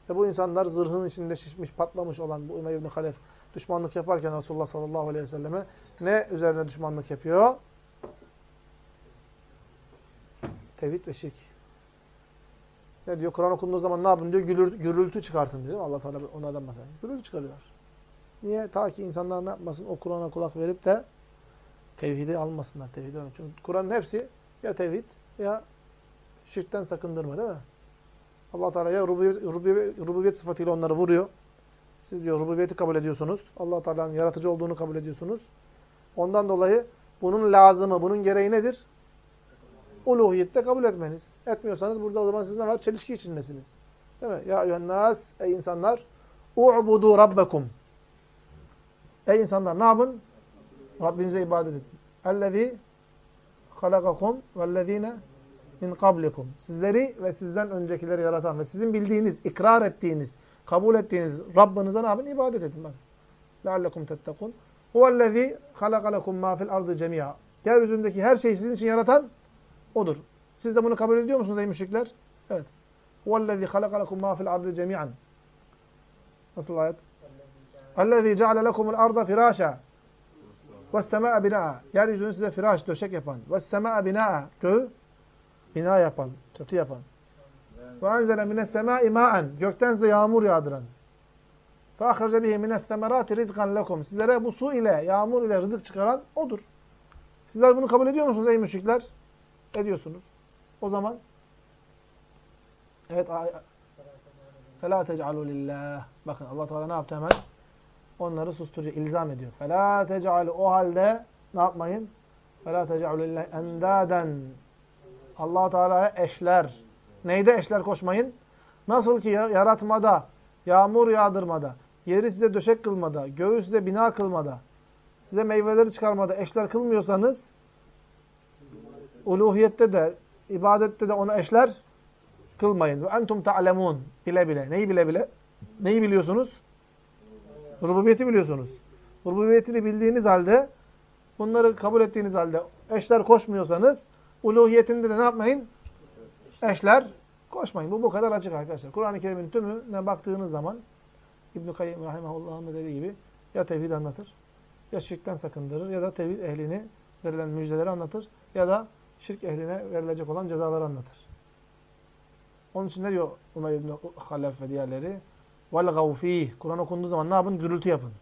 Ve bu insanlar zırhın içinde şişmiş, patlamış olan bu Ümeyye ibn Halef düşmanlık yaparken Resulullah sallallahu aleyhi ve selleme ne üzerine düşmanlık yapıyor? Tevhid ve şirk. Ne diyor? Kur'an okunduğu zaman ne yapın diyor? Gürültü, gürültü çıkartın diyor. Allah Teala onlardan bahsediyor. Gürültü çıkarıyorlar. Niye? Ta ki insanlar ne yapmasın? O Kur'an'a kulak verip de tevhidi almasınlar. Tevhidi almasınlar. Çünkü Kur'an'ın hepsi ya tevhid ya şirkten sakındırma değil mi? Allah Teala ya rububiyet, rububiyet, rububiyet sıfatıyla onları vuruyor. Siz diyor rububiyeti kabul ediyorsunuz. Allah Teala'nın yaratıcı olduğunu kabul ediyorsunuz. Ondan dolayı bunun lazımı, bunun gereği nedir? uluhiyette kabul etmeniz. Etmiyorsanız burada o zaman siz ne var? Çelişki içindesiniz. Değil mi? Ya eyyühennâs, ey insanlar, u'budu rabbekum. Ey insanlar ne yapın? Rabbinize ibadet edin. Ellezî halakakum vellezîne min kablikum. Sizleri ve sizden öncekileri yaratan ve sizin bildiğiniz, ikrar ettiğiniz, kabul ettiğiniz Rabbinize ne yapın? İbadet edin. Bak. Leallekum tettekun. Huvellezî halakalakum mâ fil ardı cemî'a. Yeryüzündeki her şeyi sizin için yaratan O'dur. Siz de bunu kabul ediyor musunuz ey müşrikler? Evet. هُوَ خَلَقَ لَكُمْ مَا فِي الْأَرْضِ جَمِيعًا Nasıl ayet? اَلَّذ۪ي جَعَلَ لَكُمُ الْأَرْضَ فِرَاشًا وَالسَّمَاءَ بِنَاءً Yeryüzünü size firaş, döşek yapan. وَالسَّمَاءَ بِنَاءً Göğü bina yapan, çatı yapan. وَاَنْزَلَ مِنَ السَّمَاءِ مَاءً Gökten size yağmur yağdıran. فَاَخْرَجَ بِهِ مِنَ الثَّمَرَاتِ رِزْقًا لَكُمْ Sizlere bu su ile, yağmur ile rızık çıkaran O'dur. Sizler bunu kabul ediyor musunuz ey müşrikler? Ediyorsunuz. O zaman evet فَلَا تَجْعَلُوا لِلّٰهِ Bakın allah Teala ne yaptı hemen? Onları susturuyor, ilzam ediyor. فَلَا تَجْعَلُوا O halde ne yapmayın? فَلَا تَجْعَلُوا لِلّٰهِ اَنْدَادًا allah Teala'ya eşler. Neyde eşler koşmayın? Nasıl ki yaratmada, yağmur yağdırmada, yeri size döşek kılmada, göğü size bina kılmada, size meyveleri çıkarmada eşler kılmıyorsanız, uluhiyette de, ibadette de ona eşler kılmayın. Ve entum ta'lemun. Bile bile. Neyi bile bile? Neyi biliyorsunuz? Rububiyeti biliyorsunuz. Rububiyetini bildiğiniz halde, bunları kabul ettiğiniz halde eşler koşmuyorsanız, uluhiyetinde de ne yapmayın? Eşler koşmayın. Bu bu kadar açık arkadaşlar. Kur'an-ı Kerim'in tümüne baktığınız zaman İbn-i Kayyum Rahimahullah'ın da dediği gibi ya tevhid anlatır, ya şirkten sakındırır, ya da tevhid ehlini verilen müjdeleri anlatır, ya da şirk ehline verilecek olan cezaları anlatır. Onun için ne diyor Umar İbn-i Halef ve diğerleri? وَالْغَوْ ف۪يهِ Kur'an okunduğu zaman ne yapın? Gürültü yapın.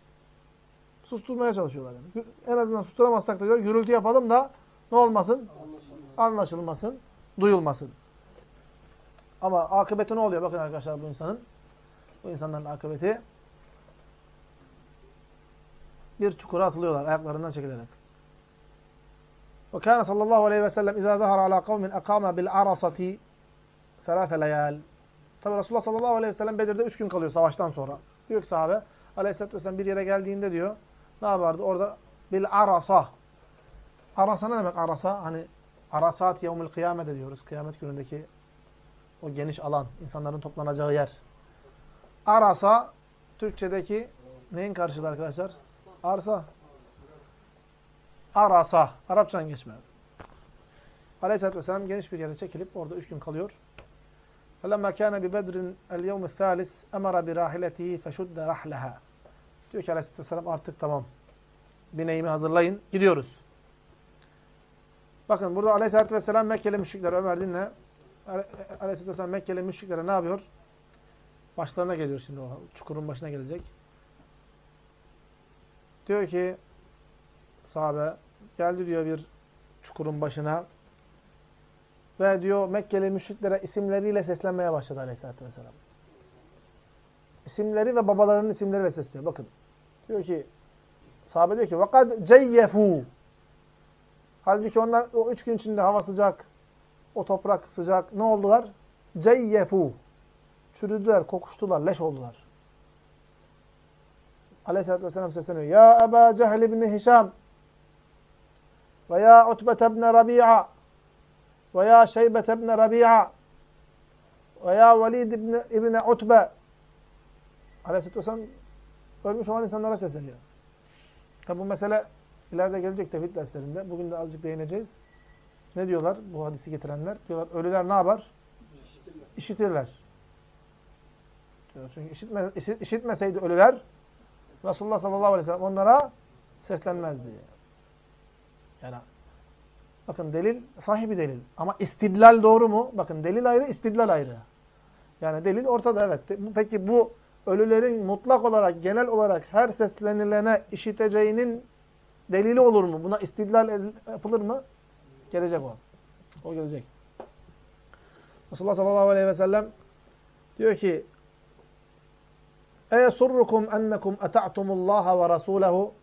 Susturmaya çalışıyorlar. Yani. En azından susturamazsak da diyor, gürültü yapalım da ne olmasın? Anlaşılmasın, duyulmasın. Ama akıbeti ne oluyor? Bakın arkadaşlar bu insanın. Bu insanların akıbeti bir çukura atılıyorlar ayaklarından çekilerek. Ve kâne sallallahu aleyhi ve sellem izâ zahara alâ kavmin ekâme bil arasati thelâthe leyâl. Tabi Resulullah sallallahu aleyhi ve sellem Bedir'de üç gün kalıyor savaştan sonra. Diyor ki sahabe aleyhissalatü vesselam bir yere geldiğinde diyor ne yapardı? Orada bil arasa. Arasa ne demek arasa? Hani arasat yevmül kıyamete diyoruz. Kıyamet günündeki o geniş alan, insanların toplanacağı yer. Arasa, Türkçedeki neyin karşılığı arkadaşlar? Arsa. Arasa. Arapçadan geçme. Aleyhisselatü Vesselam geniş bir yere çekilip orada üç gün kalıyor. فَلَمَّا كَانَ بِبَدْرٍ الْيَوْمِ الثَّالِثِ اَمَرَ بِرَاحِلَتِهِ فَشُدَّ رَحْلَهَا Diyor ki Aleyhisselatü Vesselam artık tamam. Bineğimi hazırlayın. Gidiyoruz. Bakın burada Aleyhisselatü Vesselam Mekkeli müşrikler Ömer dinle. Aleyhisselatü Vesselam Mekkeli müşriklere ne yapıyor? Başlarına geliyor şimdi o çukurun başına gelecek. Diyor ki sahabe geldi diyor bir çukurun başına ve diyor Mekkeli müşriklere isimleriyle seslenmeye başladı Aleyhisselatü Vesselam. isimleri ve babalarının isimleriyle sesleniyor. Bakın. Diyor ki sahabe diyor ki vakad ceyyefu Halbuki onlar o üç gün içinde hava sıcak, o toprak sıcak. Ne oldular? Ceyyefu. Çürüdüler, kokuştular, leş oldular. Aleyhisselatü Vesselam sesleniyor. Ya Eba Cehl ibn Hişam ve ya Utbet ibn Rabi'a ve ya Şeybet ibn Rabi'a ve ya Velid ibn, ibn Utbe Aleyhisselatü Vesselam ölmüş olan insanlara sesleniyor. Tabi bu mesele ileride gelecek tevhid derslerinde. Bugün de azıcık değineceğiz. Ne diyorlar bu hadisi getirenler? Diyorlar ölüler ne yapar? İşitirler. Diyor. Çünkü işitme, işitmeseydi ölüler Resulullah sallallahu aleyhi ve sellem onlara seslenmezdi. Yani bakın delil sahibi delil. Ama istidlal doğru mu? Bakın delil ayrı, istidlal ayrı. Yani delil ortada evet. Peki bu ölülerin mutlak olarak, genel olarak her seslenilene işiteceğinin delili olur mu? Buna istidlal yapılır mı? Gelecek o. O gelecek. Resulullah sallallahu aleyhi ve sellem diyor ki Eyesurrukum ennekum eta'tumullaha ve rasulehu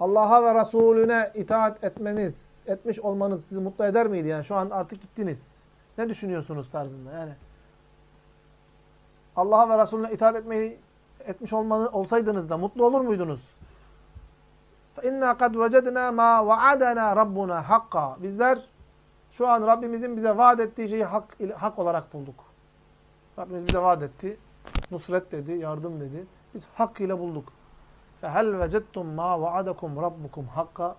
Allah'a ve Resulüne itaat etmeniz, etmiş olmanız sizi mutlu eder miydi? Yani şu an artık gittiniz. Ne düşünüyorsunuz tarzında yani? Allah'a ve Resulüne itaat etmeyi etmiş olmanı, olsaydınız da mutlu olur muydunuz? فَاِنَّا قَدْ وَجَدْنَا مَا وَعَدَنَا رَبُّنَا حَقًّا Bizler şu an Rabbimizin bize vaat ettiği şeyi hak, hak olarak bulduk. Rabbimiz bize vaat etti. Nusret dedi, yardım dedi. Biz hak ile bulduk. فَهَلْ وَجَدْتُمْ مَا وَعَدَكُمْ رَبُّكُمْ حَقًّا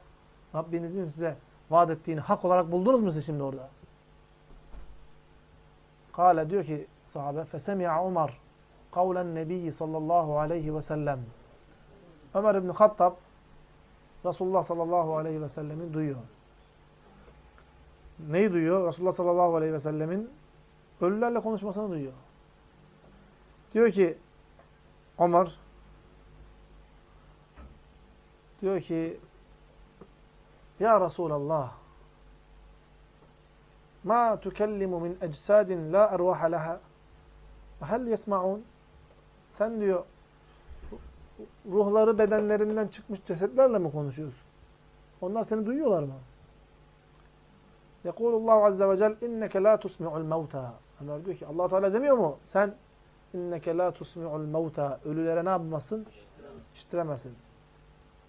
Rabbinizin size vaat ettiğini hak olarak buldunuz mu siz şimdi orada? Kale diyor ki sahabe فَسَمِعَ Umar قَوْلَ النَّبِيِّ sallallahu aleyhi ve sellem Ömer İbni Hattab Resulullah sallallahu aleyhi ve sellemi duyuyor. Neyi duyuyor? Resulullah sallallahu aleyhi ve sellemin ölülerle konuşmasını duyuyor. Diyor ki Ömer diyor ki Ya Resulallah ma tukellimu min ecsadin la ervaha laha ve hel yesma'un sen diyor ruhları bedenlerinden çıkmış cesetlerle mi konuşuyorsun? Onlar seni duyuyorlar mı? Yekulullahu azze ve cel inneke la tusmi'ul mevta. Ömer diyor ki Allah Teala demiyor mu? Sen inneke la tusmi'ul mevta. Ölülere ne yapmasın? İştiremezsin.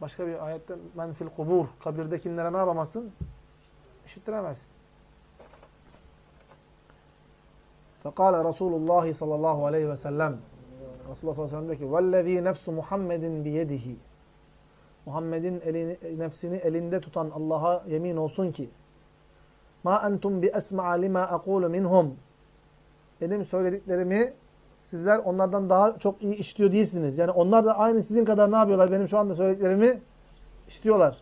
Başka bir ayette men fil kubur. Kabirdekilere ne yapamazsın? İşittiremezsin. Fekale Resulullah sallallahu aleyhi ve sellem Resulullah sallallahu aleyhi ve sellem diyor ki vellezî nefsu Muhammedin biyedihi Muhammed'in elini, nefsini elinde tutan Allah'a yemin olsun ki ma entum bi esma'a lima aqulu minhum benim söylediklerimi sizler onlardan daha çok iyi işliyor değilsiniz. Yani onlar da aynı sizin kadar ne yapıyorlar? Benim şu anda söylediklerimi işliyorlar.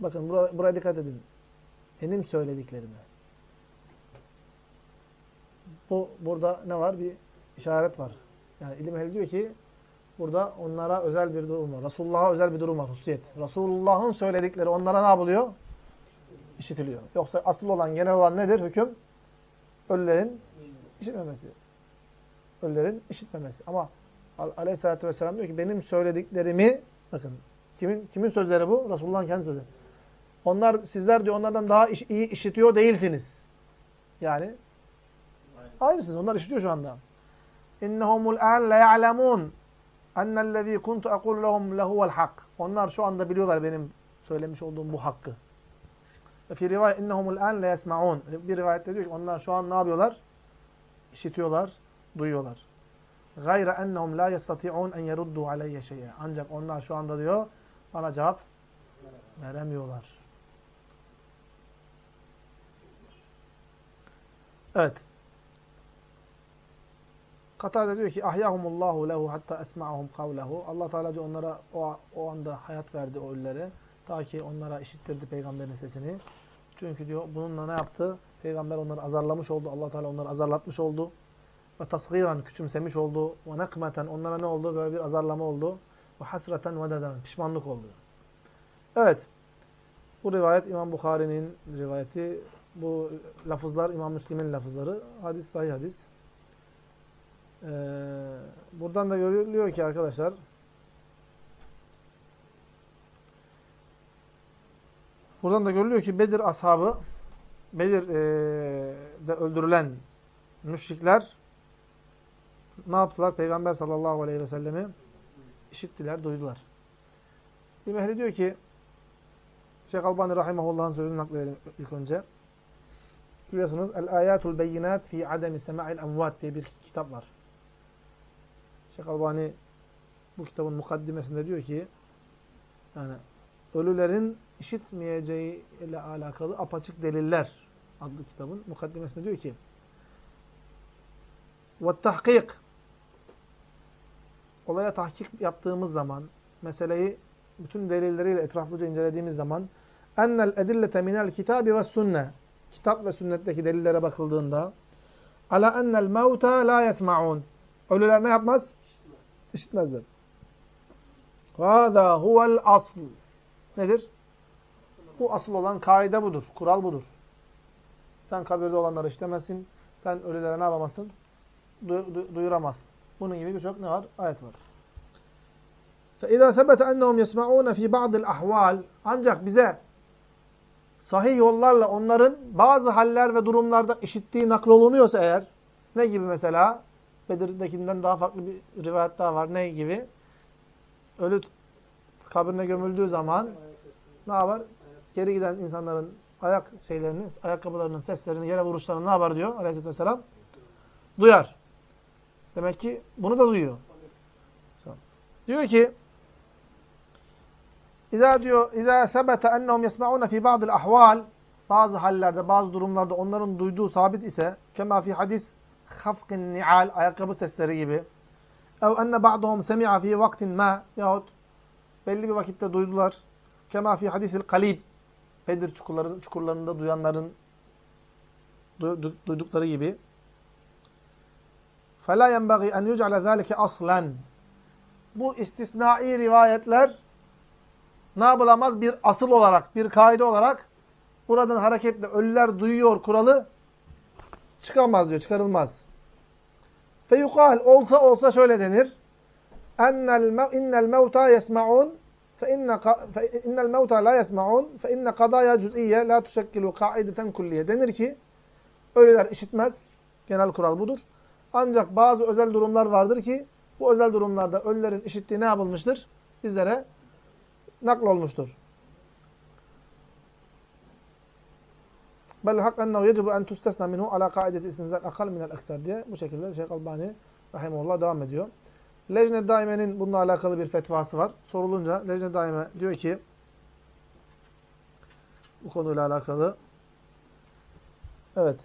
Bakın buraya, buraya dikkat edin. Benim söylediklerimi. Bu burada ne var? Bir işaret var. Yani ilim ehli diyor ki burada onlara özel bir durum var. Resulullah'a özel bir durum var. Hususiyet. Resulullah'ın söyledikleri onlara ne yapılıyor? İşitiliyor. Yoksa asıl olan, genel olan nedir? Hüküm ölülerin işitmemesi. Ölülerin işitmemesi. Ama Aleyhisselatü Vesselam diyor ki benim söylediklerimi bakın kimin kimin sözleri bu? Resulullah'ın kendi sözleri. Onlar sizler diyor onlardan daha iş, iyi işitiyor değilsiniz. Yani aynısınız. Onlar işitiyor şu anda. İnnehumul an la ya'lemun ennellezî kuntu aqul lehum lehuvel hak. Onlar şu anda biliyorlar benim söylemiş olduğum bu hakkı. Fi rivayet innehumul an la yesmaun. Bir rivayette diyor ki onlar şu an ne yapıyorlar? İşitiyorlar, duyuyorlar. Gayre ennehum la yestati'un en yeruddu aleyye şey'e. Ancak onlar şu anda diyor bana cevap veremiyorlar. Evet. Katade diyor ki ahyahumullahu lehu hatta esma'ahum kavlehu. Allah Teala diyor onlara o, o anda hayat verdi o ölülere. Ta ki onlara işittirdi peygamberin sesini. Çünkü diyor bununla ne yaptı? Peygamber onları azarlamış oldu. Allah Teala onları azarlatmış oldu. Ve tasgiran küçümsemiş oldu. Ve nekmeten onlara ne oldu? Böyle bir azarlama oldu. Ve hasreten ve deden pişmanlık oldu. Evet. Bu rivayet İmam Bukhari'nin rivayeti Bu lafızlar İmam Müslim'in lafızları. Hadis sahih hadis. Ee, buradan da görülüyor ki arkadaşlar buradan da görülüyor ki Bedir ashabı Bedir'de öldürülen müşrikler ne yaptılar? Peygamber sallallahu aleyhi ve sellemi işittiler, duydular. İbn Ehli diyor ki Şeyh Albani Rahimahullah'ın sözünü nakledelim ilk önce. Biliyorsunuz El-Ayatul Beyinat fi Ademi Sema'il Emvat diye bir kitap var. Şeyh Albani bu kitabın mukaddimesinde diyor ki yani ölülerin işitmeyeceği ile alakalı apaçık deliller adlı kitabın mukaddimesinde diyor ki وَالتَّحْقِيقِ Olaya tahkik yaptığımız zaman, meseleyi bütün delilleriyle etraflıca incelediğimiz zaman اَنَّ الْاَدِلَّةَ مِنَ الْكِتَابِ وَالسُنَّةِ Kitap ve sünnetteki delillere bakıldığında ala اَنَّ الْمَوْتَى لَا يَسْمَعُونَ Ölüler ne yapmaz? İşitmezler. هَذَا هُوَ الْأَصْلِ Nedir? Bu asıl olan kaide budur. Kural budur. Sen kabirde olanları işlemezsin. Sen ölülere ne yapamazsın? Du du duyuramazsın. Bunun gibi birçok ne var? Ayet var. فَاِذَا ثَبَتَ اَنَّهُمْ يَسْمَعُونَ ف۪ي بَعْضِ الْاَحْوَالِ Ancak bize sahih yollarla onların bazı haller ve durumlarda işittiği naklolunuyorsa eğer, ne gibi mesela? Bedir'dekinden daha farklı bir rivayet daha var. Ne gibi? Ölü kabrine gömüldüğü zaman ne yapar? Geri giden insanların ayak şeylerini, ayakkabılarının seslerini, yere vuruşlarını ne yapar diyor Aleyhisselatü Vesselam? Duyar. Demek ki bunu da duyuyor. Diyor ki İza diyor İza sebete ennehum yesmaun fi ba'dil ahval bazı hallerde, bazı durumlarda onların duyduğu sabit ise kema fi hadis hafkin ni'al ayakkabı sesleri gibi ev enne ba'duhum semi'a fi vaktin ma yahut belli bir vakitte duydular kema fi hadisil kalib Bedir çukurları, çukurlarında duyanların du, duydukları gibi فَلَا يَنْبَغِي اَنْ يُجْعَلَ ذَٰلِكَ aslen Bu istisnai rivayetler ne yapılamaz? Bir asıl olarak, bir kaide olarak buradan hareketle ölüler duyuyor kuralı çıkamaz diyor, çıkarılmaz. Feyukal olsa olsa şöyle denir. İnnel mevta yesma'un فَاِنَّ الْمَوْتَى لَا يَسْمَعُونَ فَاِنَّ قَضَايَا جُزْئِيَّ لَا تُشَكِّلُ قَائِدَةً كُلِّيَ Denir ki, ölüler işitmez. Genel kural budur. Ancak bazı özel durumlar vardır ki, bu özel durumlarda ölülerin işittiği ne yapılmıştır? Bizlere naklolmuştur. Bel hak ennehu yecibu en tustesna minhu ala kaideti istinzal akal minel ekser diye bu şekilde Şeyh Albani rahimullah devam ediyor. Lejne Daime'nin bununla alakalı bir fetvası var. Sorulunca Lejne Daime diyor ki bu konuyla alakalı evet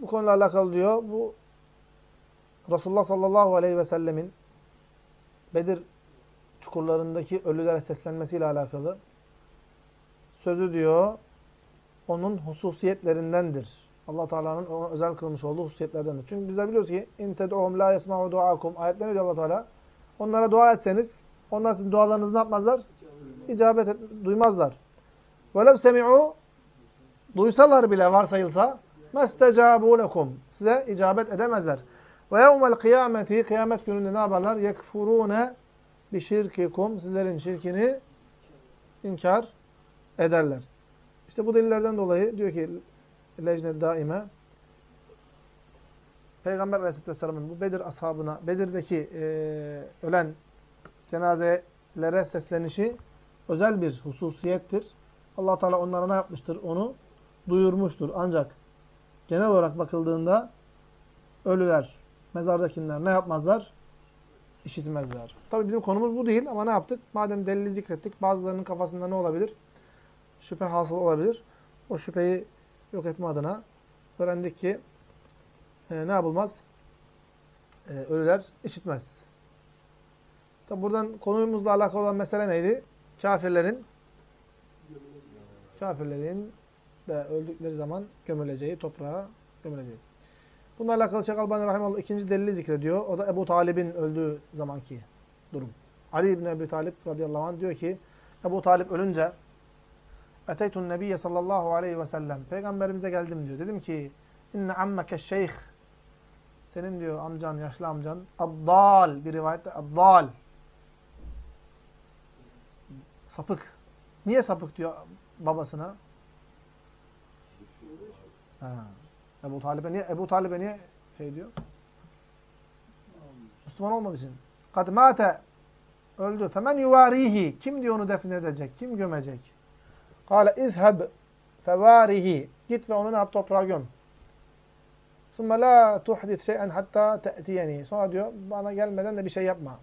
bu konuyla alakalı diyor bu Resulullah sallallahu aleyhi ve sellemin Bedir çukurlarındaki ölülere seslenmesiyle alakalı sözü diyor onun hususiyetlerindendir. Allah Teala'nın ona özel kılmış olduğu hususiyetlerdendir. Çünkü bizler biliyoruz ki in ted'uhum la yesma'u duakum ayetlerinde diyor Allah Teala. Onlara dua etseniz onlar sizin dualarınızı ne yapmazlar? İcabet et, duymazlar. Velev semi'u duysalar bile varsayılsa mestecabu lekum size icabet edemezler. Ve yevmel kıyameti kıyamet gününde ne yaparlar? Yekfurune bi şirkikum sizlerin şirkini inkar ederler. İşte bu delillerden dolayı diyor ki Lejne Daime Peygamber Aleyhisselatü Vesselam'ın bu Bedir ashabına, Bedir'deki e, ölen cenazelere seslenişi özel bir hususiyettir. allah Teala onlara ne yapmıştır? Onu duyurmuştur. Ancak genel olarak bakıldığında ölüler, mezardakiler ne yapmazlar? İşitmezler. Tabi bizim konumuz bu değil ama ne yaptık? Madem delili zikrettik, bazılarının kafasında ne olabilir? Şüphe hasıl olabilir. O şüpheyi yok etme adına öğrendik ki e, ne yapılmaz? E, ölüler işitmez. Tabi buradan konumuzla alakalı olan mesele neydi? Kafirlerin kafirlerin de öldükleri zaman gömüleceği, toprağa gömüleceği. Bununla alakalı Şeyh Albani Rahimullah ikinci delili zikrediyor. O da Ebu Talib'in öldüğü zamanki durum. Ali İbni Ebu Talib radıyallahu anh diyor ki Ebu Talib ölünce Eteytun nebiyye sallallahu aleyhi ve sellem. Peygamberimize geldim diyor. Dedim ki inne ammeke şeyh senin diyor amcan, yaşlı amcan addal bir rivayette addal sapık. Niye sapık diyor babasına? Ha. Ebu Talib'e niye Ebu Talib'e niye şey diyor? Müslüman olmadığı için. Kad mate öldü. Femen yuvarihi. Kim diyor onu defnedecek? Kim gömecek? Kale izheb fevarihi. Git ve onu ne yap? Toprağa göm. Sümme la tuhdis şey'en hatta te'tiyeni. Sonra diyor bana gelmeden de bir şey yapma.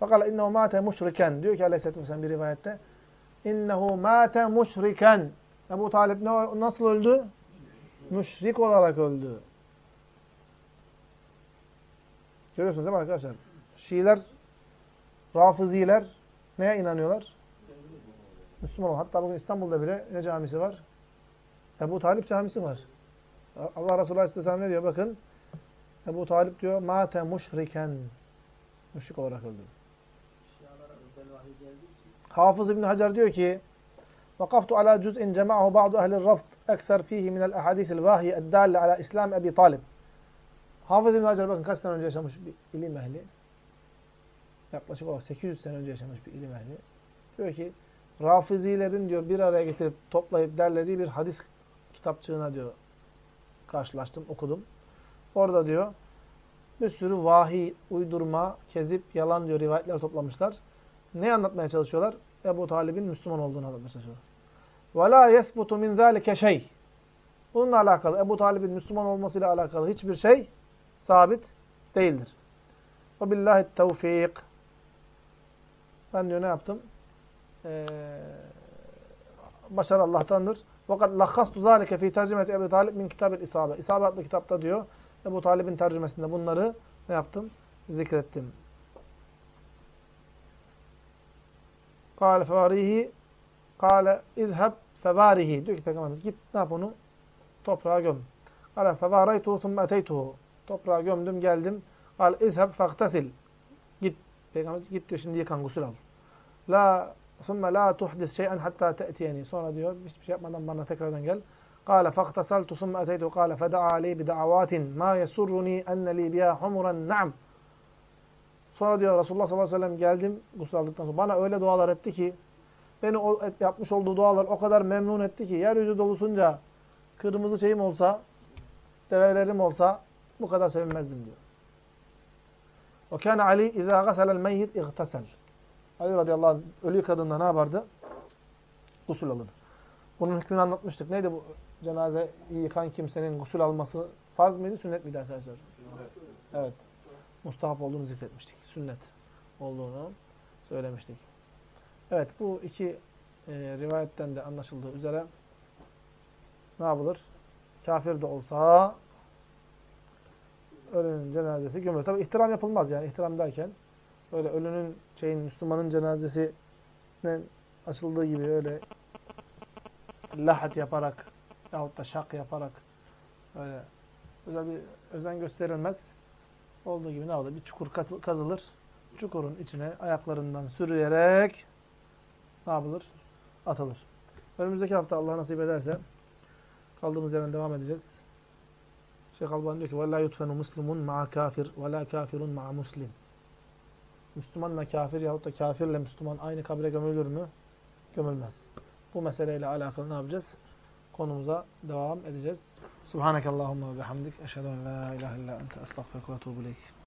Fakat innehu mate muşriken. Diyor ki aleyhisselatü vesselam bir rivayette. İnnehu mate muşriken. Ebu Talib ne, nasıl öldü? Müşrik olarak öldü. Görüyorsunuz değil mi arkadaşlar? Şiiler, Rafiziler neye inanıyorlar? Müslüman olan. Hatta bugün İstanbul'da bile ne camisi var? Ebu Talip camisi var. Allah Resulü Aleyhisselam ne diyor? Bakın. Ebu Talip diyor, mate muşriken. Müşrik olarak öldü. Hafız İbn Hacer diyor ki: "Vakaftu ala cuz'in cema'ahu ba'du ehli'r raft ekser fihi minel ahadithil vahiye eddalle ala İslam Ebi Talib." Hafız İbn Hacer bakın kaç sene önce yaşamış bir ilim ehli. Yaklaşık olarak 800 sene önce yaşamış bir ilim ehli. Diyor ki Rafizilerin diyor bir araya getirip toplayıp derlediği bir hadis kitapçığına diyor karşılaştım, okudum. Orada diyor bir sürü vahiy, uydurma, kezip, yalan diyor rivayetler toplamışlar. Ne anlatmaya çalışıyorlar? Ebu Talib'in Müslüman olduğunu anlatmaya çalışıyorlar. وَلَا يَثْبُتُ مِنْ ذَٰلِكَ şey. Bununla alakalı, Ebu Talib'in Müslüman olmasıyla alakalı hiçbir şey sabit değildir. وَبِاللّٰهِ التَّوْفِيقِ Ben diyor ne yaptım? Ee, başarı Allah'tandır. Fakat lakhastu zalike fi tercümeti Ebu Talib min kitabil isabe. İsabe adlı kitapta diyor Ebu Talib'in tercümesinde bunları ne yaptım? Zikrettim. Kâle fevârihi Kâle izheb fevârihi. Diyor ki Peygamberimiz git ne yap onu? Toprağa göm. Kâle fevâraytuhu thumme eteytuhu. Toprağa gömdüm geldim. Kâle izheb fagtesil. Git. Peygamber git diyor şimdi yıkan gusül al. La thumme la tuhdis şey'en hatta te'tiyeni. Sonra diyor hiçbir şey yapmadan bana tekrardan gel. Kâle fagtesaltu thumme eteytuhu. Kâle feda'a li bida'avatin ma yesurruni enne li biha humuran na'am. Sonra diyor Resulullah sallallahu aleyhi ve sellem geldim gusül aldıktan sonra. Bana öyle dualar etti ki beni o, et, yapmış olduğu dualar o kadar memnun etti ki yeryüzü dolusunca kırmızı şeyim olsa, develerim olsa bu kadar sevinmezdim diyor. وَكَانَ Ali اِذَا غَسَلَ الْمَيِّتْ اِغْتَسَلْ Ali radıyallahu anh ölü kadınla ne yapardı? Gusül alırdı. Bunun hükmünü anlatmıştık. Neydi bu cenaze yıkan kimsenin gusül alması? Farz mıydı, sünnet miydi arkadaşlar? Evet. Mustahap olduğunu zikretmiştik. Sünnet olduğunu söylemiştik. Evet bu iki e, rivayetten de anlaşıldığı üzere ne yapılır? Kafir de olsa ölünün cenazesi gömülür. Tabi ihtiram yapılmaz yani ihtiram derken öyle ölünün şeyin Müslümanın cenazesinin açıldığı gibi öyle lahat yaparak yahut da şak yaparak öyle özel bir özen gösterilmez. Olduğu gibi ne olur? Bir çukur kazılır. Çukurun içine ayaklarından sürüyerek ne yapılır? Atılır. Önümüzdeki hafta Allah nasip ederse kaldığımız yerden devam edeceğiz. Şeyh Albani diyor ki وَلَا يُتْفَنُ مُسْلِمٌ مَعَ كَافِرٌ وَلَا كَافِرٌ مَعَ muslim. Müslümanla kafir yahut da kafirle Müslüman aynı kabre gömülür mü? Gömülmez. Bu meseleyle alakalı ne yapacağız? Konumuza devam edeceğiz. Subhanakallahumma ve bihamdik. Eşhedü en la ilahe illa ente estağfirullah ve ileyk.